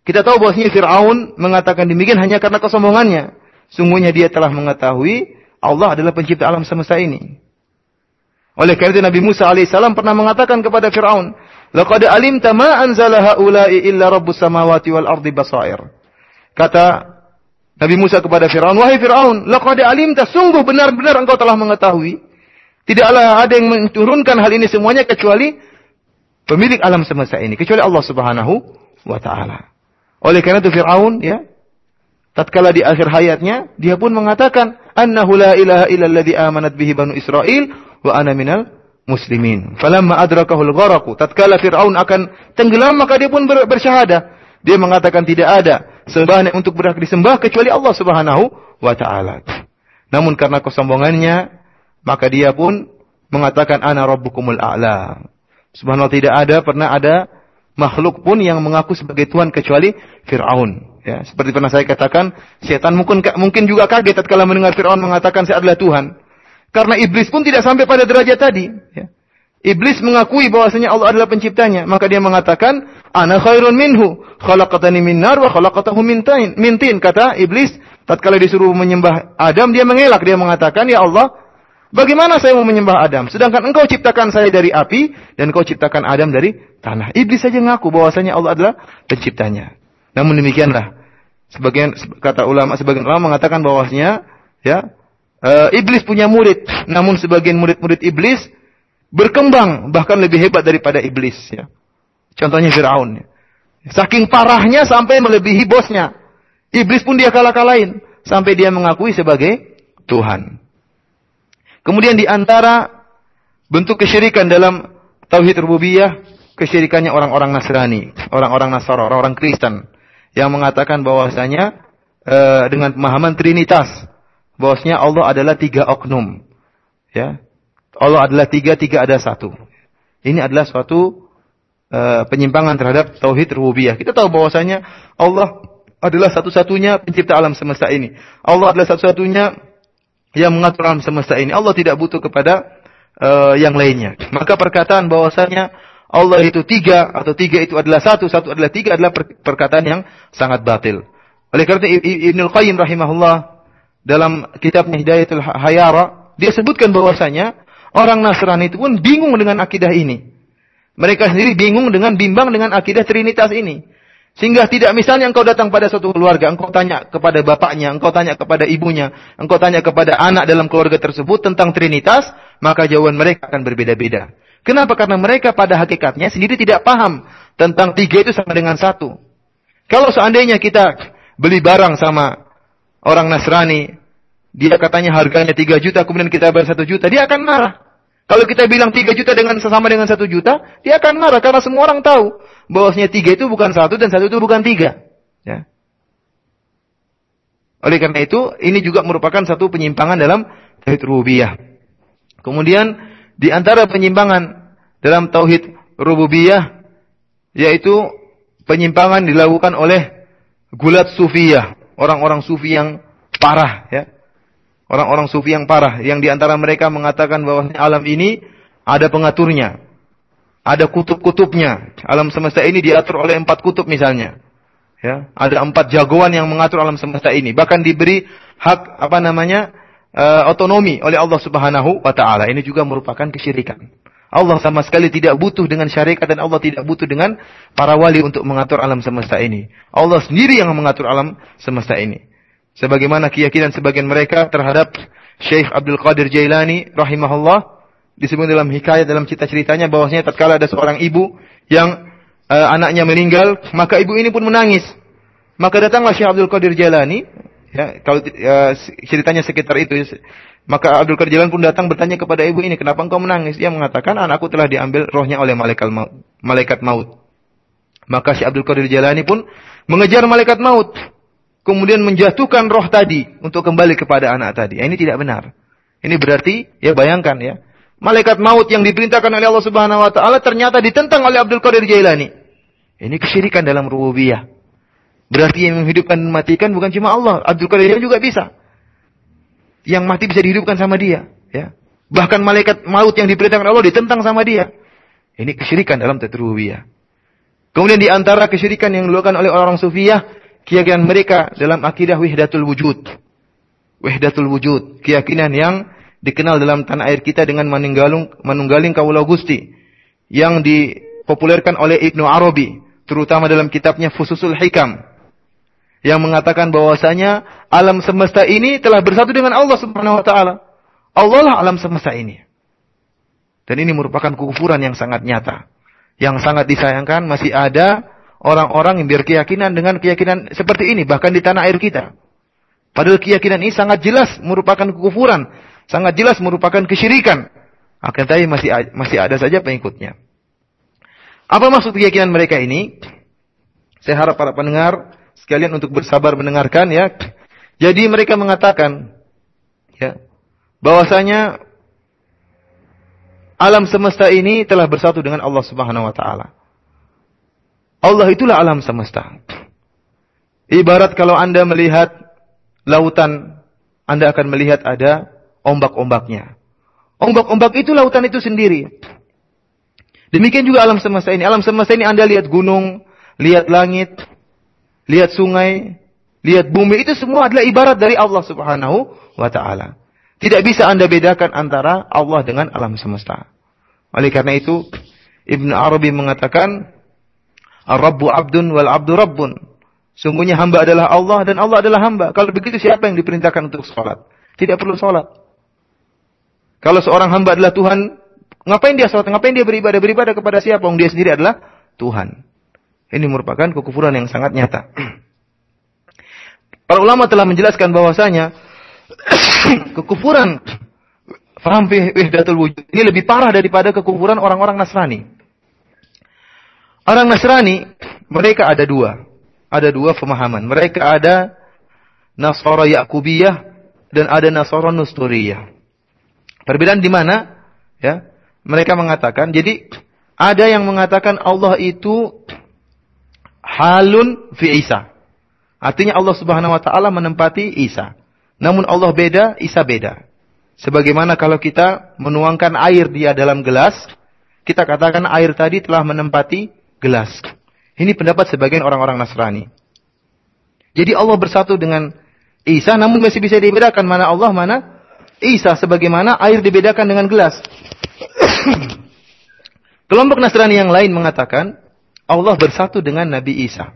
Kita tahu bahwasanya Firaun mengatakan demikian hanya karena kesombongannya. Sungguhnya dia telah mengetahui Allah adalah pencipta alam semesta ini. Oleh karena itu Nabi Musa alaihissalam pernah mengatakan kepada Firaun, "Laqad alimta ma anzala haula'i illa rabbus samawati wal ardi basair." Kata Nabi Musa kepada Firaun, "Wahai Firaun, laqad alimta sungguh benar-benar engkau telah mengetahui tidaklah ada yang menurunkan hal ini semuanya kecuali pemilik alam semesta ini kecuali Allah Subhanahu wa taala. Oleh karena itu Firaun ya tatkala di akhir hayatnya dia pun mengatakan annahu la ilaha illa alladhi amanat bihi banu Israel wa ana minal muslimin. Falamma adrakahul gharaqu tatkala Firaun akan tenggelam maka dia pun bersyahadah. Dia mengatakan tidak ada sembahan yang untuk berhak disembah kecuali Allah Subhanahu wa taala. Namun karena kesombongannya maka dia pun mengatakan ana rabbukumul a'la. Subhanallah tidak ada pernah ada makhluk pun yang mengaku sebagai Tuhan kecuali Fir'aun. Ya, seperti pernah saya katakan, setan mungkin mungkin juga kaget tatkala mendengar Fir'aun mengatakan saya adalah Tuhan. Karena iblis pun tidak sampai pada derajat tadi. Ya. Iblis mengakui bahwasanya Allah adalah penciptanya. Maka dia mengatakan, Ana khairun minhu, khalaqatani min nar wa khalaqatahu min tin. Kata iblis, tatkala disuruh menyembah Adam, dia mengelak. Dia mengatakan, Ya Allah, Bagaimana saya mau menyembah Adam? Sedangkan engkau ciptakan saya dari api dan engkau ciptakan Adam dari tanah. Iblis saja ngaku bahwasanya Allah adalah penciptanya. Namun demikianlah sebagian kata ulama sebagian ulama mengatakan bahwasanya ya e, iblis punya murid, namun sebagian murid-murid iblis berkembang bahkan lebih hebat daripada iblis ya. Contohnya Firaun. Ya. Saking parahnya sampai melebihi bosnya. Iblis pun dia kalah-kalahin sampai dia mengakui sebagai Tuhan. Kemudian di antara bentuk kesyirikan dalam tauhid rububiyah, kesyirikannya orang-orang Nasrani, orang-orang Nasara, orang-orang Kristen yang mengatakan bahwasanya e, dengan pemahaman Trinitas, bahwasanya Allah adalah tiga oknum. Ya. Allah adalah tiga, tiga ada satu. Ini adalah suatu e, penyimpangan terhadap tauhid rububiyah. Kita tahu bahwasanya Allah adalah satu-satunya pencipta alam semesta ini. Allah adalah satu-satunya yang mengatur alam semesta ini. Allah tidak butuh kepada uh, yang lainnya. Maka perkataan bahwasanya Allah itu tiga atau tiga itu adalah satu, satu adalah tiga adalah perkataan yang sangat batil. Oleh karena Ibnu Qayyim rahimahullah dalam kitabnya Hidayatul Hayara dia sebutkan bahwasanya orang Nasrani itu pun bingung dengan akidah ini. Mereka sendiri bingung dengan bimbang dengan akidah Trinitas ini. Sehingga tidak misalnya engkau datang pada suatu keluarga, engkau tanya kepada bapaknya, engkau tanya kepada ibunya, engkau tanya kepada anak dalam keluarga tersebut tentang Trinitas, maka jawaban mereka akan berbeda-beda. Kenapa? Karena mereka pada hakikatnya sendiri tidak paham tentang tiga itu sama dengan satu. Kalau seandainya kita beli barang sama orang Nasrani, dia katanya harganya tiga juta, kemudian kita bayar satu juta, dia akan marah. Kalau kita bilang tiga juta dengan sesama dengan satu juta, dia akan marah karena semua orang tahu bahwasanya tiga itu bukan satu dan satu itu bukan tiga. Ya. Oleh karena itu, ini juga merupakan satu penyimpangan dalam tauhid rububiyah. Kemudian di antara penyimpangan dalam tauhid rububiyah yaitu penyimpangan dilakukan oleh gulat sufiyah, orang-orang sufi yang parah ya. Orang-orang sufi yang parah yang di antara mereka mengatakan bahwa alam ini ada pengaturnya. Ada kutub-kutubnya. Alam semesta ini diatur oleh empat kutub misalnya. Ya, ada empat jagoan yang mengatur alam semesta ini. Bahkan diberi hak apa namanya uh, otonomi oleh Allah Subhanahu wa taala. Ini juga merupakan kesyirikan. Allah sama sekali tidak butuh dengan syarikat dan Allah tidak butuh dengan para wali untuk mengatur alam semesta ini. Allah sendiri yang mengatur alam semesta ini. Sebagaimana keyakinan sebagian mereka terhadap Syekh Abdul Qadir Jailani rahimahullah disebut dalam hikayat dalam cerita-ceritanya bahwasanya tatkala ada seorang ibu yang uh, anaknya meninggal, maka ibu ini pun menangis. Maka datanglah Syekh Abdul Qadir Jalani, ya, kalau uh, ceritanya sekitar itu, maka Abdul Qadir Jalani pun datang bertanya kepada ibu ini, kenapa engkau menangis? Dia mengatakan, anakku telah diambil rohnya oleh malaikat maut. Malaikat maut. Maka Syekh Abdul Qadir Jalani pun mengejar malaikat maut. Kemudian menjatuhkan roh tadi untuk kembali kepada anak tadi. Ya, ini tidak benar. Ini berarti, ya bayangkan ya, malaikat maut yang diperintahkan oleh Allah Subhanahu wa taala ternyata ditentang oleh Abdul Qadir Jailani. Ini kesyirikan dalam rububiyah. Berarti yang menghidupkan dan mematikan bukan cuma Allah, Abdul Qadir juga bisa. Yang mati bisa dihidupkan sama dia, ya. Bahkan malaikat maut yang diperintahkan Allah ditentang sama dia. Ini kesyirikan dalam rububiyah. Kemudian di antara kesyirikan yang dilakukan oleh orang sufiyah, keyakinan mereka dalam akidah wahdatul wujud. Wahdatul wujud, keyakinan yang dikenal dalam tanah air kita dengan meninggalung menunggaling kaula Gusti yang dipopulerkan oleh Ibnu Arabi terutama dalam kitabnya Fususul Hikam yang mengatakan bahwasanya alam semesta ini telah bersatu dengan Allah Subhanahu wa taala. Allah lah alam semesta ini. Dan ini merupakan kekufuran yang sangat nyata. Yang sangat disayangkan masih ada orang-orang yang berkeyakinan dengan keyakinan seperti ini bahkan di tanah air kita. Padahal keyakinan ini sangat jelas merupakan kekufuran sangat jelas merupakan kesyirikan. Akan tetapi masih masih ada saja pengikutnya. Apa maksud keyakinan mereka ini? Saya harap para pendengar sekalian untuk bersabar mendengarkan ya. Jadi mereka mengatakan ya bahwasanya alam semesta ini telah bersatu dengan Allah Subhanahu wa taala. Allah itulah alam semesta. Ibarat kalau Anda melihat lautan, Anda akan melihat ada ombak-ombaknya. Ombak-ombak itu lautan itu sendiri. Demikian juga alam semesta ini. Alam semesta ini Anda lihat gunung, lihat langit, lihat sungai, lihat bumi. Itu semua adalah ibarat dari Allah subhanahu wa ta'ala. Tidak bisa Anda bedakan antara Allah dengan alam semesta. Oleh karena itu, Ibn Arabi mengatakan, Ar-Rabbu abdun wal abdu rabbun. Sungguhnya hamba adalah Allah dan Allah adalah hamba. Kalau begitu siapa yang diperintahkan untuk sholat? Tidak perlu sholat. Kalau seorang hamba adalah Tuhan, ngapain dia sholat? Ngapain dia beribadah? Beribadah kepada siapa? Dia sendiri adalah Tuhan. Ini merupakan kekufuran yang sangat nyata. Para ulama telah menjelaskan bahwasanya kekufuran faham wahdatul wujud ini lebih parah daripada kekufuran orang-orang Nasrani. Orang Nasrani mereka ada dua, ada dua pemahaman. Mereka ada Nasara Yakubiyah dan ada Nasara Nusturiyah. Perbedaan di mana? Ya. Mereka mengatakan, jadi ada yang mengatakan Allah itu halun fi Isa. Artinya Allah Subhanahu wa taala menempati Isa. Namun Allah beda, Isa beda. Sebagaimana kalau kita menuangkan air dia dalam gelas, kita katakan air tadi telah menempati gelas. Ini pendapat sebagian orang-orang Nasrani. Jadi Allah bersatu dengan Isa, namun masih bisa dibedakan mana Allah, mana Isa sebagaimana air dibedakan dengan gelas. Kelompok Nasrani yang lain mengatakan Allah bersatu dengan Nabi Isa.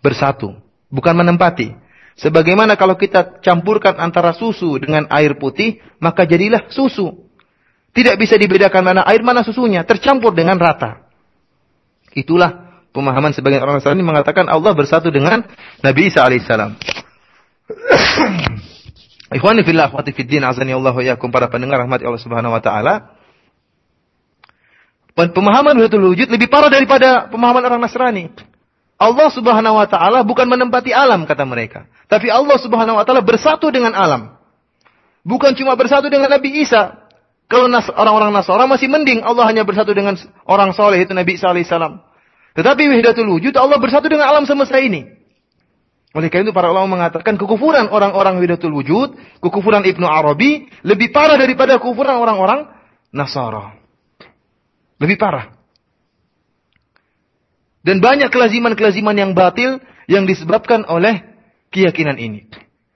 Bersatu, bukan menempati. Sebagaimana kalau kita campurkan antara susu dengan air putih, maka jadilah susu. Tidak bisa dibedakan mana air mana susunya, tercampur dengan rata. Itulah pemahaman sebagian orang Nasrani mengatakan Allah bersatu dengan Nabi Isa alaihissalam. Ikhwani fillah akhwati fid din azani Allah wa para pendengar rahmat Allah Subhanahu wa taala. Pemahaman wahdatul wujud lebih parah daripada pemahaman orang Nasrani. Allah Subhanahu wa taala bukan menempati alam kata mereka, tapi Allah Subhanahu wa taala bersatu dengan alam. Bukan cuma bersatu dengan Nabi Isa. Kalau orang-orang Nasara masih mending Allah hanya bersatu dengan orang soleh itu Nabi Isa alaihissalam. Tetapi wahdatul wujud Allah bersatu dengan alam semesta ini. Oleh karena itu para ulama mengatakan kekufuran orang-orang wahdatul wujud, kekufuran Ibnu Arabi lebih parah daripada kekufuran orang-orang Nasara. Lebih parah. Dan banyak kelaziman-kelaziman yang batil yang disebabkan oleh keyakinan ini.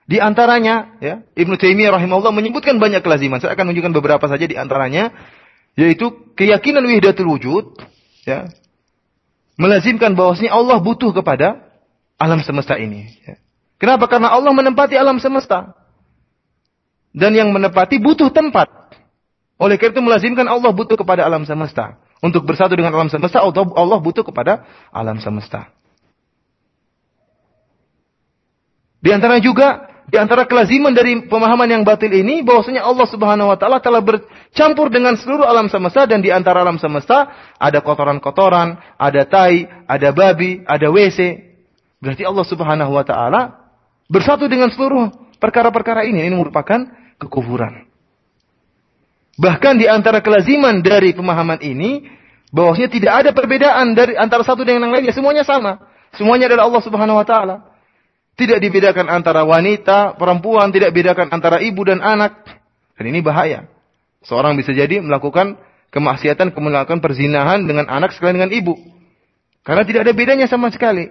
Di antaranya, ya, Ibnu Taimiyah rahimahullah menyebutkan banyak kelaziman. Saya akan menunjukkan beberapa saja di antaranya, yaitu keyakinan wahdatul wujud, ya, melazimkan bahwasanya Allah butuh kepada alam semesta ini. Ya. Kenapa? Karena Allah menempati alam semesta. Dan yang menempati butuh tempat. Oleh karena itu melazimkan Allah butuh kepada alam semesta. Untuk bersatu dengan alam semesta, Allah butuh kepada alam semesta. Di antara juga, di antara kelaziman dari pemahaman yang batil ini, bahwasanya Allah Subhanahu wa taala telah bercampur dengan seluruh alam semesta dan di antara alam semesta ada kotoran-kotoran, ada tai, ada babi, ada WC. Berarti Allah Subhanahu wa taala bersatu dengan seluruh perkara-perkara ini. Ini merupakan kekufuran. Bahkan di antara kelaziman dari pemahaman ini, bahwasanya tidak ada perbedaan dari antara satu dengan yang lainnya, semuanya sama. Semuanya adalah Allah Subhanahu wa taala. Tidak dibedakan antara wanita, perempuan, tidak bedakan antara ibu dan anak. Dan ini bahaya. Seorang bisa jadi melakukan kemaksiatan, melakukan perzinahan dengan anak sekalian dengan ibu. Karena tidak ada bedanya sama sekali.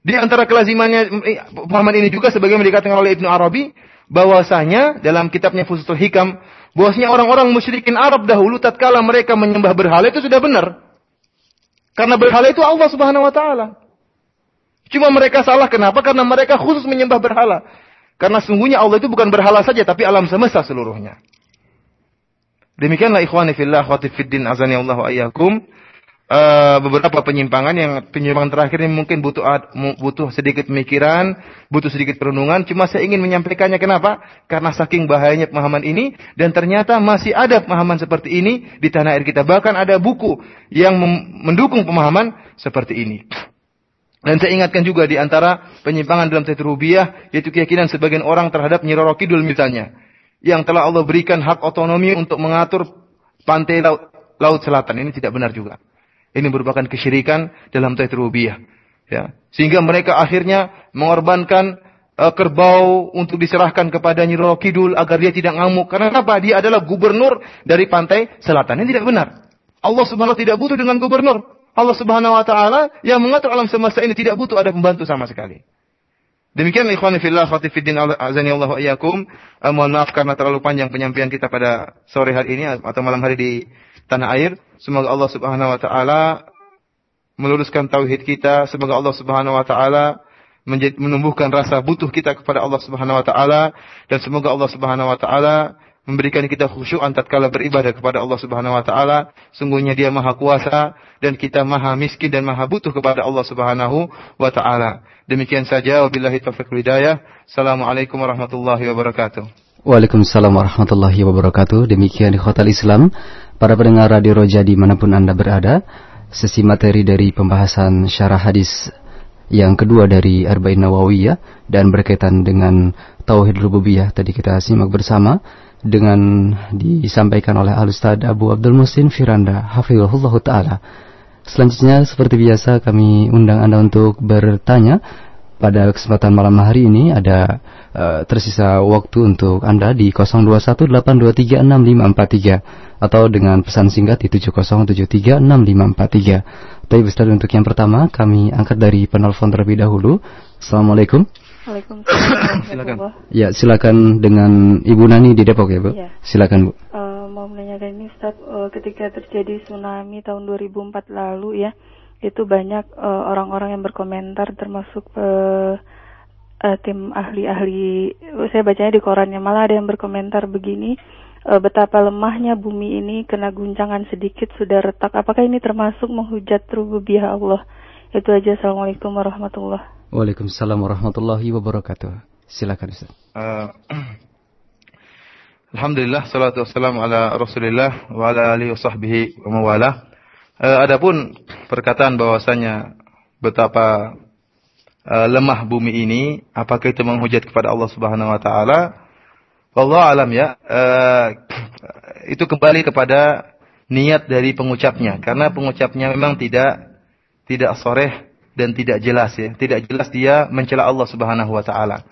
Di antara kelazimannya eh, pemahaman ini juga sebagaimana dikatakan oleh Ibnu Arabi bahwasanya dalam kitabnya Fusutul Hikam Bahwasanya orang-orang musyrikin Arab dahulu tatkala mereka menyembah berhala itu sudah benar. Karena berhala itu Allah Subhanahu wa taala. Cuma mereka salah kenapa? Karena mereka khusus menyembah berhala. Karena sungguhnya Allah itu bukan berhala saja tapi alam semesta seluruhnya. Demikianlah ikhwani fillah wa fiddin azani Allah wa iyyakum uh, beberapa penyimpangan yang penyimpangan terakhir ini mungkin butuh butuh sedikit pemikiran, butuh sedikit perenungan. Cuma saya ingin menyampaikannya kenapa? Karena saking bahayanya pemahaman ini dan ternyata masih ada pemahaman seperti ini di tanah air kita. Bahkan ada buku yang mendukung pemahaman seperti ini. Dan saya ingatkan juga di antara penyimpangan dalam tauhid rububiyah yaitu keyakinan sebagian orang terhadap Nyi Roro Kidul misalnya yang telah Allah berikan hak otonomi untuk mengatur pantai laut, laut selatan. Ini tidak benar juga. Ini merupakan kesyirikan dalam tauhid rububiyah. Ya. Sehingga mereka akhirnya mengorbankan uh, kerbau untuk diserahkan kepada Nyi Roro Kidul agar dia tidak ngamuk. Karena apa? Dia adalah gubernur dari pantai selatan. Ini tidak benar. Allah Subhanahu tidak butuh dengan gubernur. Allah Subhanahu wa taala yang mengatur alam semesta ini tidak butuh ada pembantu sama sekali. Demikian ikhwan fillah khatifiddin azani Allah iyyakum. Uh, mohon maaf karena terlalu panjang penyampaian kita pada sore hari ini atau malam hari di tanah air. Semoga Allah Subhanahu wa taala meluruskan tauhid kita. Semoga Allah Subhanahu wa taala menumbuhkan rasa butuh kita kepada Allah Subhanahu wa taala dan semoga Allah Subhanahu wa taala memberikan kita khusyuk tatkala beribadah kepada Allah Subhanahu wa taala. Sungguhnya Dia Maha Kuasa dan kita Maha miskin dan Maha butuh kepada Allah Subhanahu wa taala. Demikian saja wabillahi taufiq hidayah. Assalamualaikum warahmatullahi wabarakatuh. Waalaikumsalam warahmatullahi wabarakatuh. Demikian di Hotel Islam Para pendengar Radio Roja di mana pun Anda berada, sesi materi dari pembahasan syarah hadis yang kedua dari Arba'in Nawawiyah dan berkaitan dengan Tauhid Rububiyah tadi kita simak bersama dengan disampaikan oleh Al-Ustaz Abu Abdul Musin Firanda Hafizullah Ta'ala. Selanjutnya seperti biasa kami undang Anda untuk bertanya pada kesempatan malam hari ini ada uh, tersisa waktu untuk Anda di 0218236543 atau dengan pesan singkat di 70736543. Tapi Ustaz untuk yang pertama kami angkat dari penelpon terlebih dahulu. Assalamualaikum. Waalaikumsalam. silakan. Ya, silakan dengan Ibu Nani di Depok ya, Bu. Ya. Silakan, Bu. Uh, mau menanyakan ini Ustaz, uh, ketika terjadi tsunami tahun 2004 lalu ya, itu banyak eh, orang-orang uh, yang berkomentar termasuk uh, uh, tim ahli-ahli saya bacanya di korannya malah ada yang berkomentar begini uh, betapa lemahnya bumi ini kena guncangan sedikit sudah retak apakah ini termasuk menghujat rububiyah Allah itu aja assalamualaikum warahmatullah Waalaikumsalam warahmatullahi wabarakatuh silakan Ustaz uh, Alhamdulillah salatu wassalamu ala Rasulillah wa ala alihi wa sahbihi wa mawalah Uh, adapun perkataan bahwasanya betapa uh, lemah bumi ini, apakah itu menghujat kepada Allah Subhanahu wa taala? Allah alam ya. Uh, itu kembali kepada niat dari pengucapnya karena pengucapnya memang tidak tidak soreh dan tidak jelas ya. Tidak jelas dia mencela Allah Subhanahu wa taala.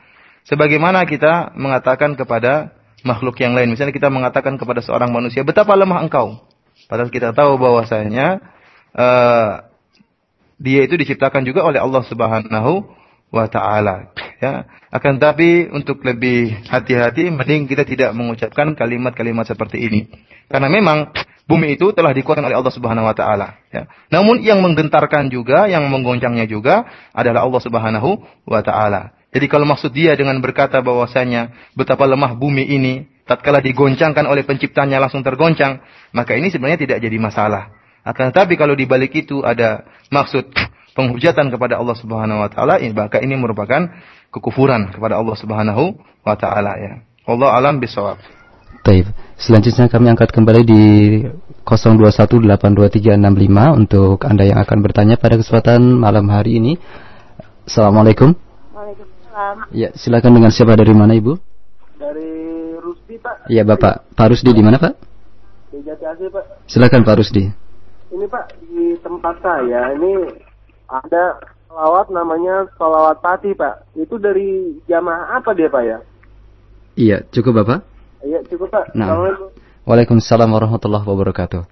Sebagaimana kita mengatakan kepada makhluk yang lain. Misalnya kita mengatakan kepada seorang manusia betapa lemah engkau. Padahal kita tahu bahwasanya uh, dia itu diciptakan juga oleh Allah Subhanahu wa taala. Ya. Akan tapi untuk lebih hati-hati mending kita tidak mengucapkan kalimat-kalimat seperti ini. Karena memang bumi itu telah dikuatkan oleh Allah Subhanahu wa taala ya namun yang menggentarkan juga yang menggoncangnya juga adalah Allah Subhanahu wa taala jadi kalau maksud dia dengan berkata bahwasanya betapa lemah bumi ini tatkala digoncangkan oleh penciptanya langsung tergoncang maka ini sebenarnya tidak jadi masalah akan tetapi kalau di balik itu ada maksud penghujatan kepada Allah Subhanahu wa taala, maka ini merupakan kekufuran kepada Allah Subhanahu wa taala ya. Allah alam bisawab. Taib. Selanjutnya kami angkat kembali di 02182365 untuk Anda yang akan bertanya pada kesempatan malam hari ini. Assalamualaikum. Waalaikumsalam. Ya, silakan dengan siapa dari mana Ibu? Dari Rusdi, Pak. Iya, Bapak. Pak Rusdi di mana, Pak? Di Jati Asih, Pak. Silakan Pak Rusdi. Ini, Pak, di tempat saya ini ada salawat namanya salawat pati pak itu dari jamaah apa dia pak ya iya cukup bapak iya cukup pak nah. Waalaikumsalam warahmatullahi wabarakatuh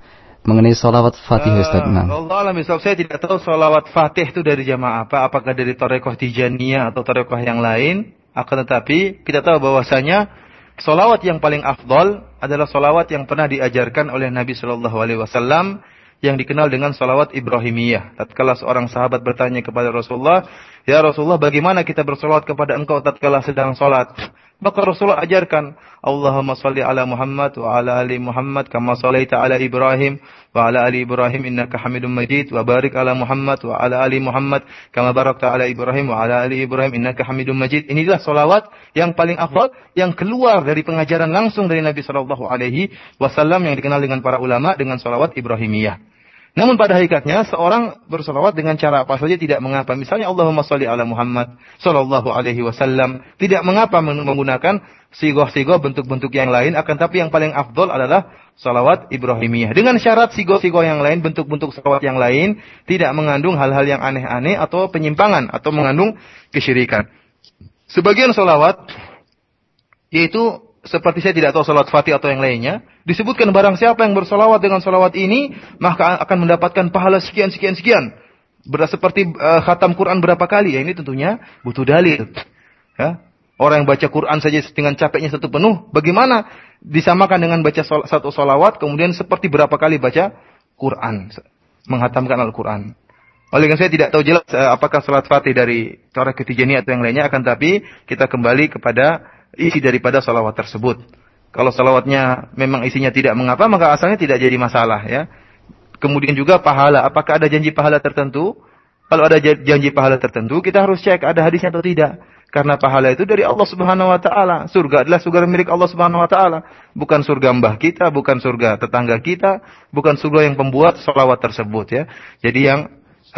mengenai salawat fatih uh, Ustaz. Nah. Allah alam saya tidak tahu salawat fatih itu dari jamaah apa, apakah dari Torekoh Tijaniyah atau Torekoh yang lain. Akan tetapi kita tahu bahwasanya salawat yang paling afdol adalah salawat yang pernah diajarkan oleh Nabi Shallallahu Alaihi Wasallam yang dikenal dengan salawat Ibrahimiyah. Tatkala seorang sahabat bertanya kepada Rasulullah, "Ya Rasulullah, bagaimana kita bersolawat kepada engkau tatkala sedang salat?" Maka Rasulullah ajarkan, Allahumma salli ala Muhammad wa ala ali Muhammad kama sallaita ala Ibrahim wa ala ali Ibrahim innaka Hamidum Majid wa barik ala Muhammad wa ala ali Muhammad kama barakta ala Ibrahim wa ala ali Ibrahim innaka Hamidum Majid. Inilah salawat yang paling afdal yang keluar dari pengajaran langsung dari Nabi sallallahu alaihi wasallam yang dikenal dengan para ulama dengan salawat Ibrahimiyah. Namun pada hakikatnya seorang bersolawat dengan cara apa saja tidak mengapa. Misalnya Allahumma sholli ala Muhammad sallallahu alaihi wasallam tidak mengapa menggunakan sigoh-sigoh bentuk-bentuk yang lain akan tapi yang paling afdol adalah salawat Ibrahimiyah. Dengan syarat sigoh-sigoh yang lain, bentuk-bentuk salawat yang lain tidak mengandung hal-hal yang aneh-aneh atau penyimpangan atau mengandung kesyirikan. Sebagian salawat yaitu seperti saya tidak tahu salat fatih atau yang lainnya, disebutkan barang siapa yang bersolawat dengan solawat ini, maka akan mendapatkan pahala sekian, sekian, sekian. Berat seperti uh, khatam Quran berapa kali? Ya ini tentunya butuh dalil. Ya. Orang yang baca Quran saja dengan capeknya satu penuh, bagaimana disamakan dengan baca sol satu solawat, kemudian seperti berapa kali baca Quran, menghatamkan Al-Quran. Oleh karena saya tidak tahu jelas uh, apakah salat fatih dari cara ketijani atau yang lainnya, akan tapi kita kembali kepada isi daripada salawat tersebut. Kalau salawatnya memang isinya tidak mengapa, maka asalnya tidak jadi masalah ya. Kemudian juga pahala, apakah ada janji pahala tertentu? Kalau ada janji pahala tertentu, kita harus cek ada hadisnya atau tidak. Karena pahala itu dari Allah Subhanahu wa taala. Surga adalah surga milik Allah Subhanahu wa taala, bukan surga mbah kita, bukan surga tetangga kita, bukan surga yang pembuat salawat tersebut ya. Jadi yang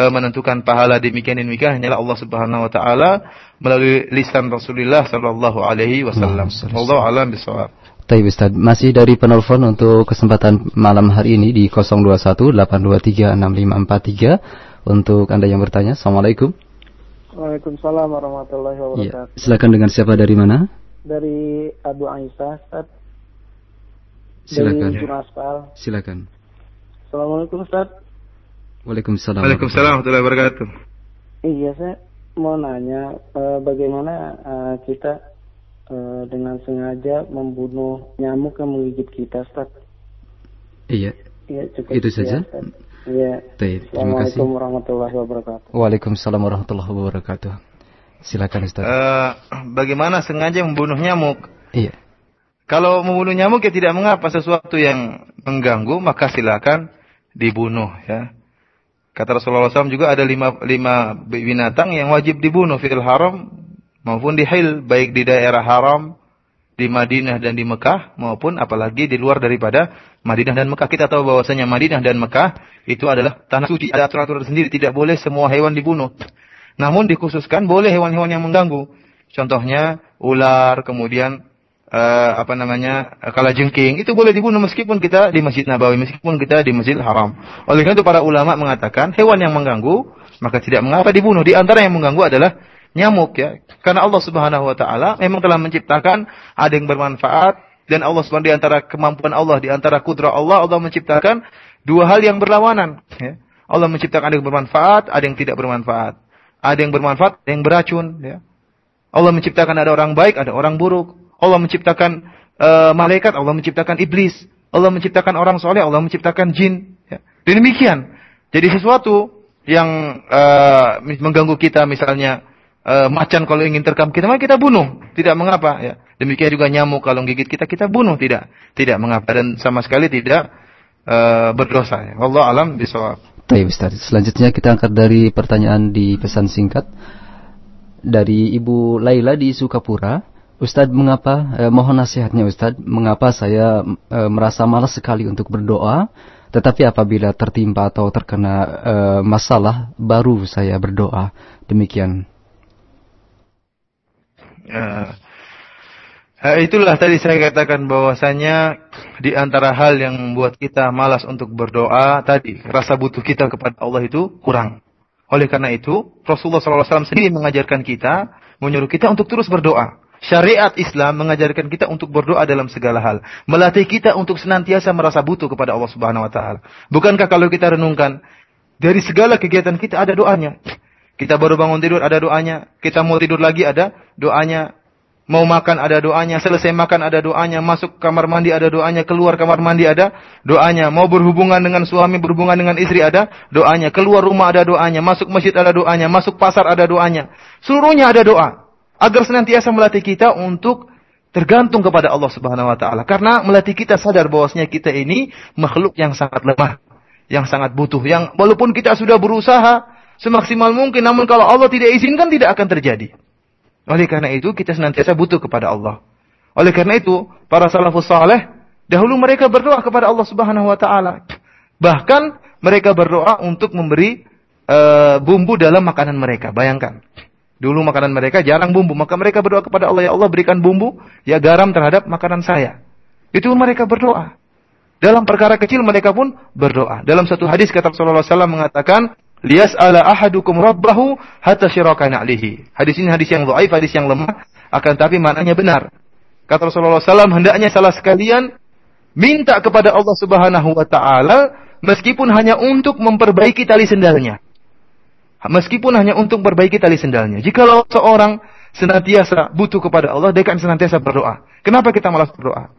menentukan pahala demikian demikian hanyalah Allah Subhanahu wa taala melalui lisan Rasulullah sallallahu alaihi wasallam. Wallahu alam bisawab. Baik Ustaz, masih dari penelpon untuk kesempatan malam hari ini di 0218236543 untuk Anda yang bertanya. Assalamualaikum. Waalaikumsalam warahmatullahi wabarakatuh. Ya, silakan dengan siapa dari mana? Dari Abu Aisyah, Ustaz. Silakan. Dari Silakan. Assalamualaikum Ustaz. Waalaikumsalam. Waalaikumsalam warahmatullahi wabarakatuh. Iya, saya mau nanya uh, bagaimana uh, kita uh, dengan sengaja membunuh nyamuk yang menggigit kita, Ustaz. Iya. Iya, cukup. Itu saja. Iya. Baik, terima kasih. Assalamualaikum warahmatullahi wabarakatuh. Waalaikumsalam warahmatullahi wabarakatuh. Silakan Ustaz. Uh, bagaimana sengaja membunuh nyamuk? Iya. Kalau membunuh nyamuk ya tidak mengapa sesuatu yang mengganggu maka silakan dibunuh ya. Kata Rasulullah SAW juga ada lima, lima binatang yang wajib dibunuh fil haram maupun di hil, baik di daerah haram, di Madinah dan di Mekah maupun apalagi di luar daripada Madinah dan Mekah. Kita tahu bahwasanya Madinah dan Mekah itu adalah tanah suci, ada aturan-aturan sendiri, tidak boleh semua hewan dibunuh. Namun dikhususkan boleh hewan-hewan yang mengganggu. Contohnya ular, kemudian uh, apa namanya kala jengking itu boleh dibunuh meskipun kita di Masjid Nabawi meskipun kita di Masjid Haram. Oleh karena itu para ulama mengatakan hewan yang mengganggu maka tidak mengapa dibunuh. Di antara yang mengganggu adalah nyamuk ya. Karena Allah Subhanahu wa taala memang telah menciptakan ada yang bermanfaat dan Allah Subhanahu di antara kemampuan Allah, di antara kudrat Allah, Allah menciptakan dua hal yang berlawanan ya. Allah menciptakan ada yang bermanfaat, ada yang tidak bermanfaat. Ada yang bermanfaat, ada yang beracun ya. Allah menciptakan ada orang baik, ada orang buruk. Allah menciptakan uh, malaikat, Allah menciptakan iblis. Allah menciptakan orang soleh, Allah menciptakan jin. Ya. Dan demikian. Jadi sesuatu yang uh, mengganggu kita misalnya uh, macan kalau ingin terkam kita, maka kita bunuh. Tidak mengapa. Ya. Demikian juga nyamuk kalau gigit kita, kita bunuh. Tidak. Tidak mengapa. Dan sama sekali tidak uh, berdosa. Ya. Allah alam bisawab. Baik Ustaz. Selanjutnya kita angkat dari pertanyaan di pesan singkat dari Ibu Laila di Sukapura. Ustadz mengapa eh, mohon nasihatnya Ustadz. Mengapa saya eh, merasa malas sekali untuk berdoa? Tetapi apabila tertimpa atau terkena eh, masalah baru saya berdoa. Demikian. Uh, itulah tadi saya katakan bahwasanya di antara hal yang membuat kita malas untuk berdoa tadi rasa butuh kita kepada Allah itu kurang. Oleh karena itu Rasulullah SAW sendiri mengajarkan kita menyuruh kita untuk terus berdoa Syariat Islam mengajarkan kita untuk berdoa dalam segala hal. Melatih kita untuk senantiasa merasa butuh kepada Allah Subhanahu wa taala. Bukankah kalau kita renungkan dari segala kegiatan kita ada doanya. Kita baru bangun tidur ada doanya, kita mau tidur lagi ada doanya, mau makan ada doanya, selesai makan ada doanya, masuk kamar mandi ada doanya, keluar kamar mandi ada doanya, mau berhubungan dengan suami, berhubungan dengan istri ada doanya, keluar rumah ada doanya, masuk masjid ada doanya, masuk pasar ada doanya. Seluruhnya ada doa agar senantiasa melatih kita untuk tergantung kepada Allah Subhanahu wa taala. Karena melatih kita sadar bahwasanya kita ini makhluk yang sangat lemah, yang sangat butuh, yang walaupun kita sudah berusaha semaksimal mungkin namun kalau Allah tidak izinkan tidak akan terjadi. Oleh karena itu kita senantiasa butuh kepada Allah. Oleh karena itu para salafus saleh dahulu mereka berdoa kepada Allah Subhanahu wa taala. Bahkan mereka berdoa untuk memberi uh, bumbu dalam makanan mereka. Bayangkan. Dulu makanan mereka jarang bumbu, maka mereka berdoa kepada Allah, ya Allah berikan bumbu, ya garam terhadap makanan saya. Itu mereka berdoa. Dalam perkara kecil mereka pun berdoa. Dalam satu hadis kata Rasulullah SAW mengatakan, Lias ala ahadukum rabbahu hatta syirakan alihi. Hadis ini hadis yang dhaif, hadis yang lemah, akan tapi maknanya benar. Kata Rasulullah SAW, hendaknya salah sekalian minta kepada Allah Subhanahu wa taala meskipun hanya untuk memperbaiki tali sendalnya. Meskipun hanya untuk perbaiki tali sendalnya. Jikalau seorang senantiasa butuh kepada Allah, dia akan senantiasa berdoa. Kenapa kita malas berdoa?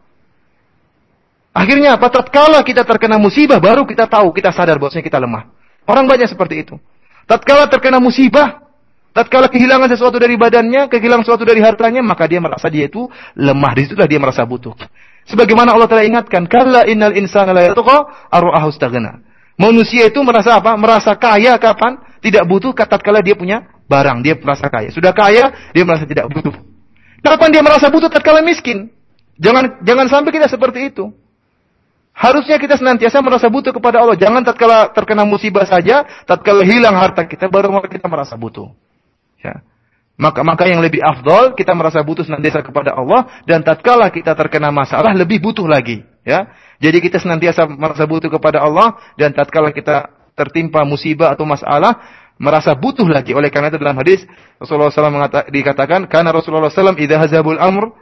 Akhirnya apa? Tatkala kita terkena musibah, baru kita tahu, kita sadar bahwasanya kita lemah. Orang banyak seperti itu. Tatkala terkena musibah, tatkala kehilangan sesuatu dari badannya, kehilangan sesuatu dari hartanya, maka dia merasa dia itu lemah. Di situlah dia merasa butuh. Sebagaimana Allah telah ingatkan, "Kalla innal insana la yatqa arwa'ahu Manusia itu merasa apa? Merasa kaya kapan? Tidak butuh tatkala dia punya barang, dia merasa kaya. Sudah kaya, dia merasa tidak butuh. Kapan dia merasa butuh tatkala miskin? Jangan jangan sampai kita seperti itu. Harusnya kita senantiasa merasa butuh kepada Allah. Jangan tatkala terkena musibah saja, tatkala hilang harta kita baru kita merasa butuh. Ya. Maka maka yang lebih afdol kita merasa butuh senantiasa kepada Allah dan tatkala kita terkena masalah lebih butuh lagi, ya. Jadi kita senantiasa merasa butuh kepada Allah dan tatkala kita tertimpa musibah atau masalah, merasa butuh lagi. Oleh karena itu dalam hadis Rasulullah SAW mengata, dikatakan, karena Rasulullah SAW idha hazabul amr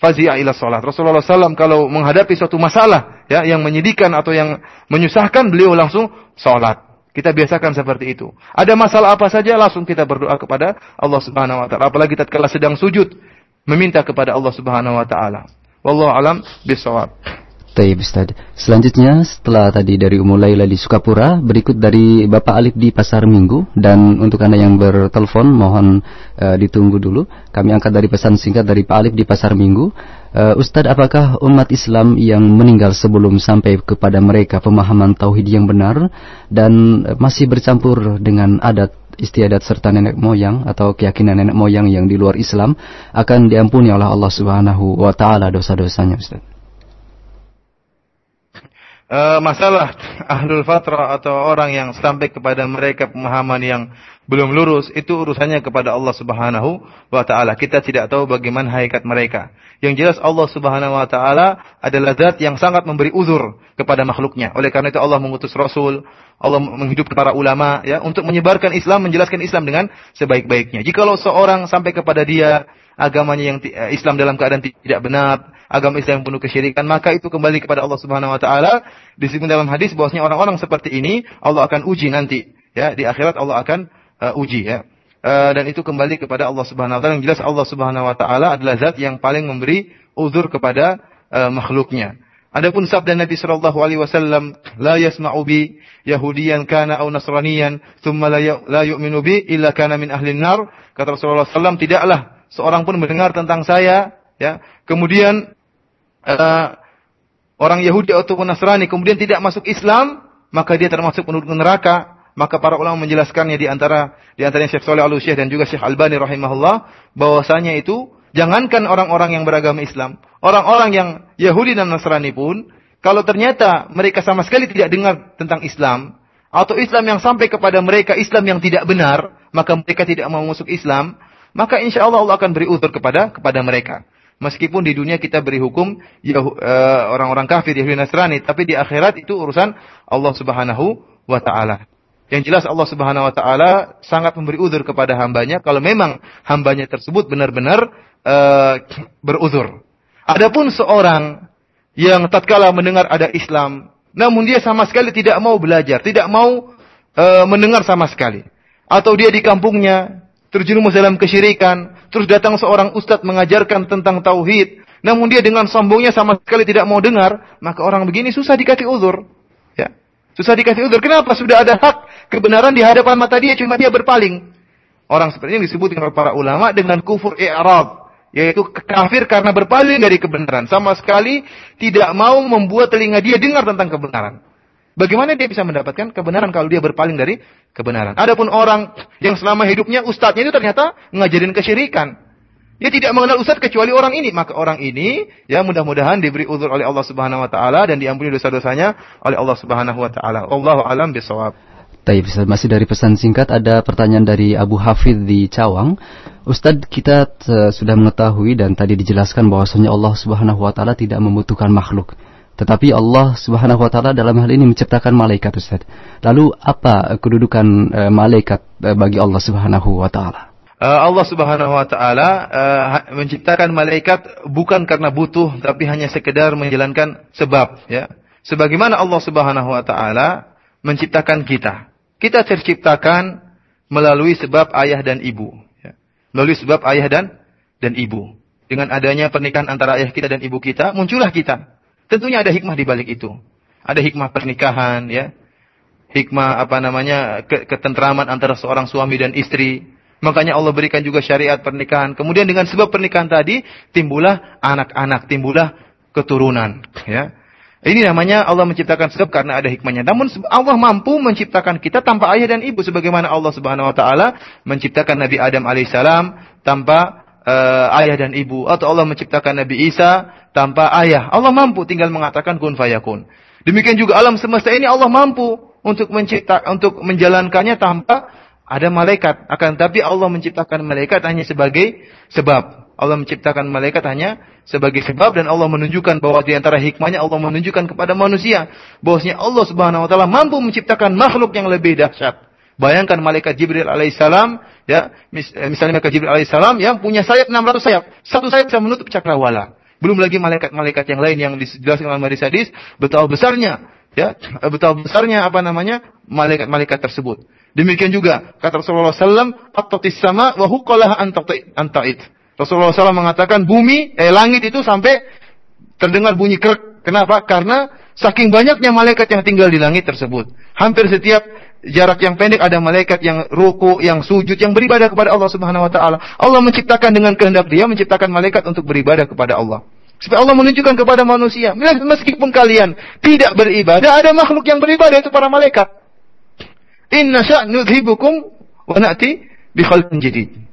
fazi'a ila salat. Rasulullah SAW kalau menghadapi suatu masalah ya yang menyedihkan atau yang menyusahkan, beliau langsung salat. Kita biasakan seperti itu. Ada masalah apa saja langsung kita berdoa kepada Allah Subhanahu wa taala. Apalagi tatkala sedang sujud meminta kepada Allah Subhanahu wa taala. Wallahu alam bisawab. Taib Ustaz. Selanjutnya setelah tadi dari Umul Laila di Sukapura, berikut dari Bapak Alif di Pasar Minggu dan untuk Anda yang bertelepon mohon uh, ditunggu dulu. Kami angkat dari pesan singkat dari Pak Alif di Pasar Minggu. Uh, Ustadz, apakah umat Islam yang meninggal sebelum sampai kepada mereka pemahaman tauhid yang benar dan masih bercampur dengan adat istiadat serta nenek moyang atau keyakinan nenek moyang yang di luar Islam akan diampuni oleh Allah Subhanahu wa taala dosa-dosanya Ustaz? Uh, masalah ahlul fatrah atau orang yang sampai kepada mereka pemahaman yang belum lurus, itu urusannya kepada Allah Subhanahu wa taala. Kita tidak tahu bagaimana hakikat mereka. Yang jelas Allah Subhanahu wa taala adalah zat yang sangat memberi uzur kepada makhluknya. Oleh karena itu Allah mengutus Rasul, Allah menghidupkan para ulama ya untuk menyebarkan Islam, menjelaskan Islam dengan sebaik-baiknya. Jikalau seorang sampai kepada dia agamanya yang eh, Islam dalam keadaan tidak benar, agama Islam yang penuh kesyirikan, maka itu kembali kepada Allah Subhanahu wa taala. Disebut dalam hadis bahwasanya orang-orang seperti ini Allah akan uji nanti. Ya, di akhirat Allah akan uh, uji ya. Uh, dan itu kembali kepada Allah Subhanahu wa taala. Yang jelas Allah Subhanahu wa taala adalah zat yang paling memberi uzur kepada uh, makhluknya. Adapun sabda Nabi sallallahu alaihi wasallam, "La yasma'u bi yahudiyan kana aw nasraniyan, thumma la, la yu'minu bi illa kana min ahli nar." Kata Rasulullah sallam, tidaklah seorang pun mendengar tentang saya, ya. Kemudian uh, orang Yahudi ataupun Nasrani kemudian tidak masuk Islam, maka dia termasuk penduduk neraka maka para ulama menjelaskannya di antara di antaranya Syekh Saleh Al dan juga Syekh Albani rahimahullah bahwasanya itu jangankan orang-orang yang beragama Islam, orang-orang yang Yahudi dan Nasrani pun kalau ternyata mereka sama sekali tidak dengar tentang Islam atau Islam yang sampai kepada mereka Islam yang tidak benar, maka mereka tidak mau masuk Islam, maka insya Allah Allah akan beri uzur kepada kepada mereka. Meskipun di dunia kita beri hukum ya, orang-orang kafir Yahudi Nasrani, tapi di akhirat itu urusan Allah Subhanahu wa taala. Yang jelas Allah Subhanahu wa taala sangat memberi uzur kepada hambanya kalau memang hambanya tersebut benar-benar uh, beruzur. Adapun seorang yang tatkala mendengar ada Islam, namun dia sama sekali tidak mau belajar, tidak mau uh, mendengar sama sekali. Atau dia di kampungnya terjerumus dalam kesyirikan, terus datang seorang ustadz mengajarkan tentang tauhid, namun dia dengan sombongnya sama sekali tidak mau dengar, maka orang begini susah dikasih uzur. Ya. Susah dikasih uzur. Kenapa? Sudah ada hak kebenaran di hadapan mata dia cuma dia berpaling. Orang seperti ini disebut dengan para ulama dengan kufur i'rab, yaitu kafir karena berpaling dari kebenaran. Sama sekali tidak mau membuat telinga dia dengar tentang kebenaran. Bagaimana dia bisa mendapatkan kebenaran kalau dia berpaling dari kebenaran? Adapun orang yang selama hidupnya ustadznya itu ternyata ngajarin kesyirikan. Dia tidak mengenal ustadz kecuali orang ini. Maka orang ini ya mudah-mudahan diberi uzur oleh Allah Subhanahu wa taala dan diampuni dosa-dosanya oleh Allah Subhanahu wa taala. Allahu alam bisawab. Taib, masih dari pesan singkat ada pertanyaan dari Abu Hafid di Cawang. Ustadz kita uh, sudah mengetahui dan tadi dijelaskan bahwasanya Allah Subhanahu wa taala tidak membutuhkan makhluk. Tetapi Allah Subhanahu wa taala dalam hal ini menciptakan malaikat Ustaz. Lalu apa kedudukan uh, malaikat uh, bagi Allah Subhanahu wa taala? Allah Subhanahu wa taala uh, menciptakan malaikat bukan karena butuh tapi hanya sekedar menjalankan sebab ya. Sebagaimana Allah Subhanahu wa taala menciptakan kita. Kita terciptakan melalui sebab ayah dan ibu. Ya. Melalui sebab ayah dan dan ibu. Dengan adanya pernikahan antara ayah kita dan ibu kita, muncullah kita. Tentunya ada hikmah di balik itu. Ada hikmah pernikahan, ya. Hikmah apa namanya ketentraman antara seorang suami dan istri. Makanya Allah berikan juga syariat pernikahan. Kemudian dengan sebab pernikahan tadi timbullah anak-anak, timbullah keturunan, ya. Ini namanya Allah menciptakan sebab karena ada hikmahnya. Namun Allah mampu menciptakan kita tanpa ayah dan ibu sebagaimana Allah Subhanahu wa taala menciptakan Nabi Adam alaihissalam tanpa uh, ayah dan ibu atau Allah menciptakan Nabi Isa tanpa ayah. Allah mampu tinggal mengatakan kun fayakun. Demikian juga alam semesta ini Allah mampu untuk mencipta untuk menjalankannya tanpa ada malaikat. Akan tapi Allah menciptakan malaikat hanya sebagai sebab. Allah menciptakan malaikat hanya sebagai sebab dan Allah menunjukkan bahwa di antara hikmahnya Allah menunjukkan kepada manusia bahwasanya Allah Subhanahu wa taala mampu menciptakan makhluk yang lebih dahsyat. Bayangkan malaikat Jibril alaihissalam, ya, eh, misalnya malaikat Jibril alaihissalam yang punya sayap 600 sayap. Satu sayap bisa menutup cakrawala. Belum lagi malaikat-malaikat yang lain yang dijelaskan dalam hadis hadis betapa besarnya, ya, betapa besarnya apa namanya malaikat-malaikat tersebut. Demikian juga kata Rasulullah SAW, "At-tatis sama wa huqalah anta'it." Rasulullah SAW mengatakan bumi, eh langit itu sampai terdengar bunyi krek. Kenapa? Karena saking banyaknya malaikat yang tinggal di langit tersebut. Hampir setiap jarak yang pendek ada malaikat yang ruku, yang sujud, yang beribadah kepada Allah Subhanahu wa taala. Allah menciptakan dengan kehendak Dia menciptakan malaikat untuk beribadah kepada Allah. Supaya Allah menunjukkan kepada manusia, meskipun kalian tidak beribadah, ada makhluk yang beribadah itu para malaikat. Inna sya'nudhibukum wa na'ti bi jadid.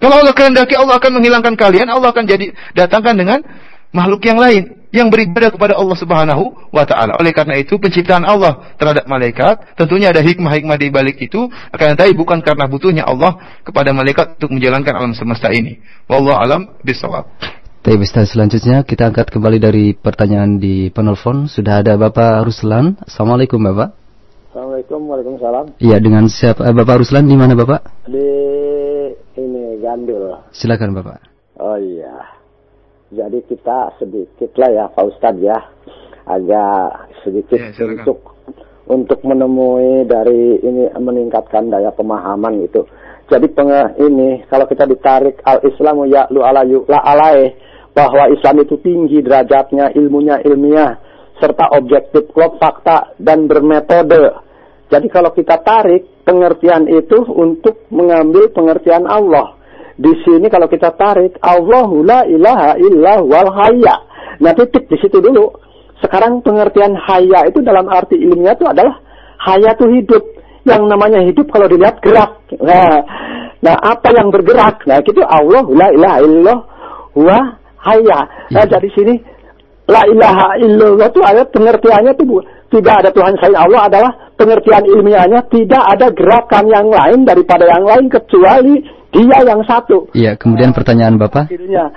Kalau Allah kehendaki Allah akan menghilangkan kalian, Allah akan jadi datangkan dengan makhluk yang lain yang beribadah kepada Allah Subhanahu wa taala. Oleh karena itu penciptaan Allah terhadap malaikat tentunya ada hikmah-hikmah di balik itu akan tetapi bukan karena butuhnya Allah kepada malaikat untuk menjalankan alam semesta ini. Wallahu alam bisawab. Baik, Ustaz, selanjutnya kita angkat kembali dari pertanyaan di penelpon. Sudah ada Bapak Ruslan. Assalamualaikum, Bapak. Assalamualaikum, Waalaikumsalam. Iya, dengan siapa? eh, Bapak Ruslan di mana, Bapak? Di ini Gandul. Silakan, Bapak. Oh iya. Jadi kita sedikit lah ya, Pak Ustadz ya, agak sedikit Ya, silakan. untuk untuk menemui dari ini meningkatkan daya pemahaman gitu. Jadi penge, ini kalau kita ditarik al Islamu ya lu ala yu la alaih bahwa Islam itu tinggi derajatnya, ilmunya ilmiah, serta objektif klop fakta dan bermetode. Jadi kalau kita tarik pengertian itu untuk mengambil pengertian Allah. Di sini kalau kita tarik Allahu la ilaha illa wal hayya. Nah titik di situ dulu. Sekarang pengertian hayya itu dalam arti ilmiah itu adalah hayya itu hidup. Yang namanya hidup kalau dilihat gerak. Nah, nah apa yang bergerak? Nah itu Allah la ilaha illallah wa hayya. Nah Iya. dari sini La ilaha illallah itu ayat pengertiannya bu- tidak ada Tuhan selain Allah adalah pengertian ilmiahnya tidak ada gerakan yang lain daripada yang lain kecuali dia yang satu. Iya, kemudian pertanyaan Bapak. Akhirnya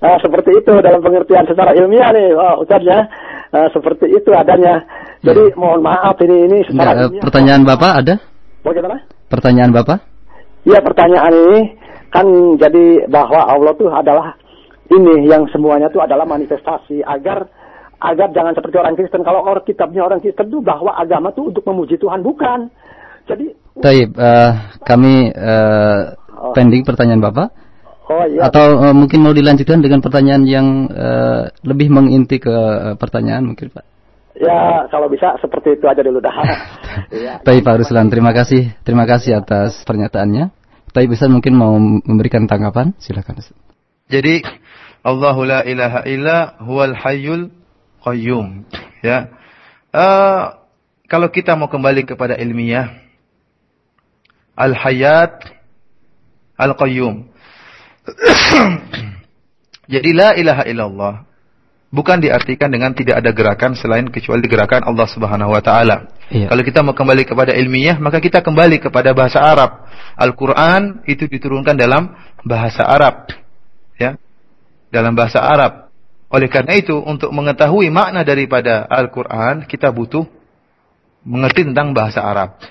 Nah, seperti itu dalam pengertian secara ilmiah nih, oh, Ustaz ya. Nah, seperti itu adanya. Jadi mohon maaf ini ini secara eh, ilmiah. pertanyaan Bapak ada? Bagaimana? Pertanyaan Bapak? Iya pertanyaan ini kan jadi bahwa Allah tuh adalah ini yang semuanya tuh adalah manifestasi agar agar jangan seperti orang Kristen kalau orang kitabnya orang Kristen tuh bahwa agama tuh untuk memuji Tuhan bukan. Jadi Taib, eh, kami eh, pending pertanyaan Bapak. oh iya Atau eh, mungkin mau dilanjutkan dengan pertanyaan yang eh, lebih menginti ke pertanyaan mungkin Pak. ya kalau bisa seperti itu aja dulu dah. Iya. Baik Pak Ruslan, terima kasih, terima kasih atas pernyataannya. Tapi Ustaz mungkin mau memberikan tanggapan, silakan. Jadi Allahu la ilaha illa huwal hayyul qayyum. Ya. Eh, kalau kita mau kembali kepada ilmiah al hayat al qayyum. Jadi la ilaha illallah bukan diartikan dengan tidak ada gerakan selain kecuali gerakan Allah Subhanahu wa taala. Iya. Kalau kita mau kembali kepada ilmiah, maka kita kembali kepada bahasa Arab. Al-Qur'an itu diturunkan dalam bahasa Arab. Ya. Dalam bahasa Arab. Oleh karena itu, untuk mengetahui makna daripada Al-Qur'an, kita butuh mengerti tentang bahasa Arab.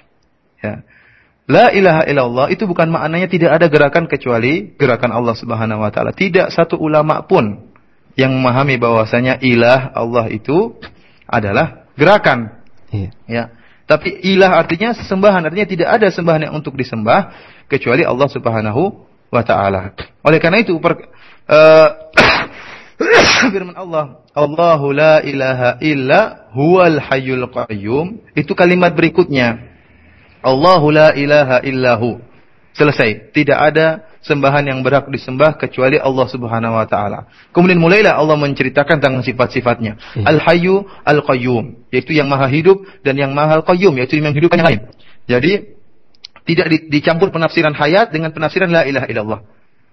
Ya. La ilaha illallah itu bukan maknanya tidak ada gerakan kecuali gerakan Allah Subhanahu wa taala. Tidak satu ulama pun yang memahami bahwasanya ilah Allah itu adalah gerakan. Iya. Ya. Tapi ilah artinya sesembahan, artinya tidak ada sembahan yang untuk disembah kecuali Allah Subhanahu wa taala. Oleh karena itu per, eh, firman Allah, Allahu la ilaha illa huwal hayyul qayyum. Itu kalimat berikutnya. Allahu la ilaha illahu. Selesai. Tidak ada sembahan yang berhak disembah kecuali Allah Subhanahu wa taala. Kemudian mulailah Allah menceritakan tentang sifat-sifatnya. Iya. Al-Hayyu Al-Qayyum, yaitu yang Maha Hidup dan yang Maha Al-Qayyum, yaitu yang menghidupkan yang lain. Jadi tidak di- dicampur penafsiran hayat dengan penafsiran la ilaha illallah.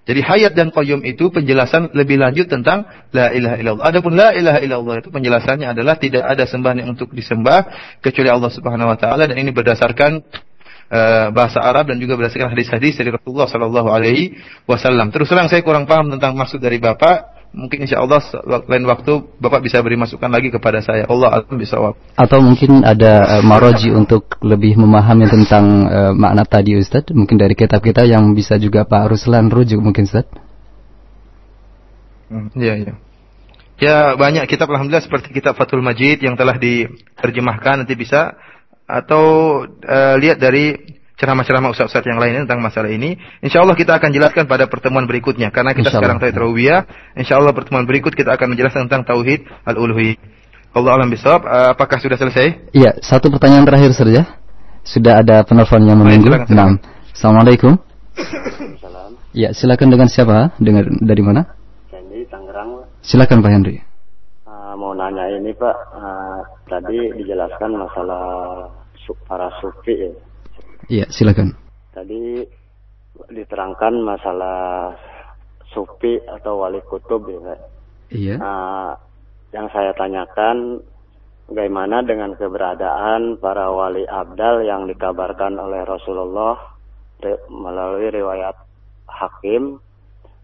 Jadi hayat dan qayyum itu penjelasan lebih lanjut tentang la ilaha illallah. Adapun la ilaha illallah itu penjelasannya adalah tidak ada sembahan yang untuk disembah kecuali Allah Subhanahu wa taala dan ini berdasarkan eh, bahasa Arab dan juga berdasarkan hadis-hadis dari Rasulullah sallallahu alaihi wasallam. Terus terang saya kurang paham tentang maksud dari Bapak. Mungkin insya Allah lain waktu Bapak bisa beri masukan lagi kepada saya. Allah alam bisawab. Atau mungkin ada eh, maroji untuk lebih memahami tentang eh, makna tadi Ustaz. Mungkin dari kitab kita yang bisa juga Pak Ruslan rujuk mungkin Ustaz. Iya, iya. Ya banyak kitab alhamdulillah seperti kitab Fathul Majid yang telah diterjemahkan nanti bisa atau eh, lihat dari ceramah-ceramah ustaz-ustaz yang lainnya tentang masalah ini. Insya Allah kita akan jelaskan pada pertemuan berikutnya karena kita Insya sekarang tauhid rububiyah. Insya Allah pertemuan berikut kita akan menjelaskan tentang tauhid al-uluhiyah. Allah alam bisawab. Eh, apakah sudah selesai? Iya, satu pertanyaan terakhir saja. Sudah ada penelpon yang Baik, menunggu. silakan, silakan. Nah, Assalamualaikum. Salam. Ya, silakan dengan siapa? Dengan dari mana? Hendy Tangerang Silakan Pak Henry. Ah, mau nanya ini Pak, Ah, tadi dijelaskan masalah para sufi ya. Iya, silakan. Tadi diterangkan masalah sufi atau wali kutub ya Pak. Iya. Nah, yang saya tanyakan bagaimana dengan keberadaan para wali abdal yang dikabarkan oleh Rasulullah melalui riwayat Hakim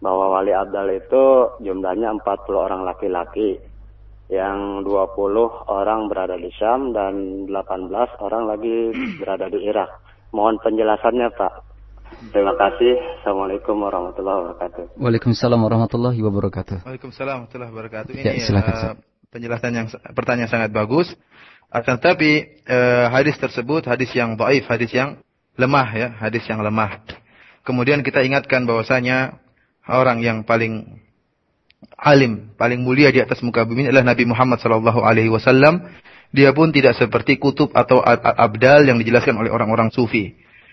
bahwa wali abdal itu jumlahnya 40 orang laki-laki yang 20 orang berada di Syam dan 18 orang lagi berada di Irak. Mohon penjelasannya Pak. Terima kasih. Assalamualaikum warahmatullahi wabarakatuh. Waalaikumsalam warahmatullahi wabarakatuh. Waalaikumsalam warahmatullahi wabarakatuh. Ini Ya, silakan, eh, Ustaz. penjelasan yang pertanyaan sangat bagus. Akan tetapi eh, hadis tersebut hadis yang dhaif, hadis yang lemah ya, hadis yang lemah. Kemudian kita ingatkan bahwasanya orang yang paling alim, paling mulia di atas muka bumi adalah Nabi Muhammad sallallahu alaihi wasallam. Dia pun tidak seperti kutub atau abdal yang dijelaskan oleh orang-orang sufi.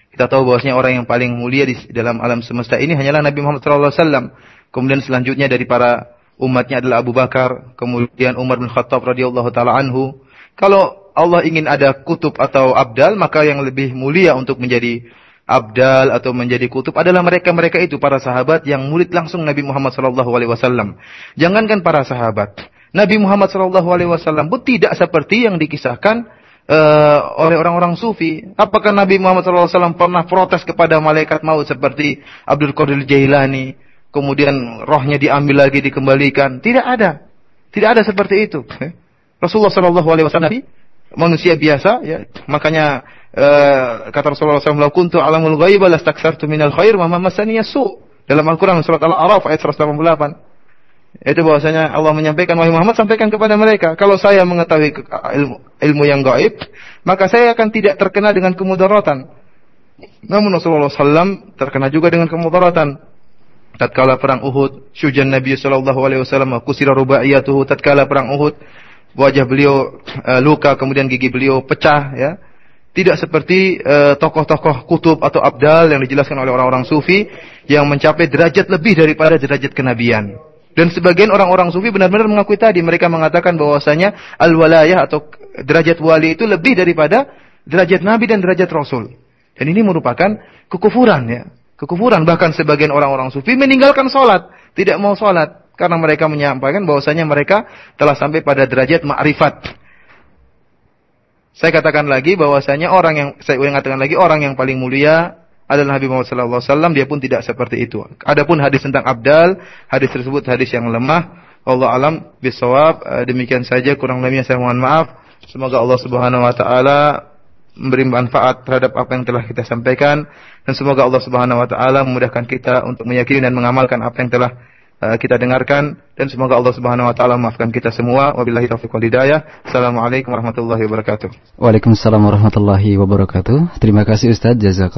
Kita tahu bahwasanya orang yang paling mulia di dalam alam semesta ini hanyalah Nabi Muhammad wasallam. Kemudian selanjutnya dari para umatnya adalah Abu Bakar, kemudian Umar bin Khattab radhiyallahu taala anhu. Kalau Allah ingin ada kutub atau abdal, maka yang lebih mulia untuk menjadi abdal atau menjadi kutub adalah mereka-mereka itu para sahabat yang murid langsung Nabi Muhammad sallallahu alaihi wasallam. Jangankan para sahabat, Nabi Muhammad alaihi wasallam pun tidak seperti yang dikisahkan eh, oleh orang-orang sufi. Apakah Nabi Muhammad alaihi wasallam pernah protes kepada malaikat maut seperti Abdul Qadir Jailani, kemudian rohnya diambil lagi dikembalikan? Tidak ada. Tidak ada seperti itu. Rasulullah alaihi wasallam Nabi manusia biasa ya. Makanya eh, kata Rasulullah SAW, "Lau kuntu alamul ghaiba lastaksartu minal khair wa su." Dalam Al-Qur'an surat Al-A'raf ayat 188. Itu bahwasanya Allah menyampaikan wahai Muhammad sampaikan kepada mereka, kalau saya mengetahui ilmu, ilmu yang gaib, maka saya akan tidak terkena dengan kemudaratan. Namun Rasulullah SAW terkena juga dengan kemudaratan. Tatkala perang Uhud, syujan Nabi sallallahu alaihi wasallam kusira rubaiyatuhu tatkala perang Uhud, wajah beliau eh, luka kemudian gigi beliau pecah ya. Tidak seperti eh, tokoh-tokoh kutub atau abdal yang dijelaskan oleh orang-orang sufi yang mencapai derajat lebih daripada derajat kenabian. Dan sebagian orang-orang sufi benar-benar mengakui tadi mereka mengatakan bahwasanya al-walayah atau derajat wali itu lebih daripada derajat nabi dan derajat rasul. Dan ini merupakan kekufuran ya. Kekufuran bahkan sebagian orang-orang sufi meninggalkan sholat, tidak mau sholat karena mereka menyampaikan bahwasanya mereka telah sampai pada derajat ma'rifat. Saya katakan lagi bahwasanya orang yang saya ulang lagi orang yang paling mulia adalah Nabi Muhammad sallallahu alaihi wasallam, dia pun tidak seperti itu. Adapun hadis tentang abdal, hadis tersebut hadis yang lemah. Allah alam bisawab. Eh, Demikian saja kurang lebihnya saya mohon maaf. Semoga Allah Subhanahu wa taala memberi manfaat terhadap apa yang telah kita sampaikan dan semoga Allah Subhanahu wa taala memudahkan kita untuk meyakini dan mengamalkan apa yang telah uh, kita dengarkan dan semoga Allah Subhanahu wa taala memaafkan kita semua wabillahi taufiq wal hidayah assalamualaikum warahmatullahi wabarakatuh Waalaikumsalam warahmatullahi wabarakatuh. Terima kasih Ustaz Jazakallah.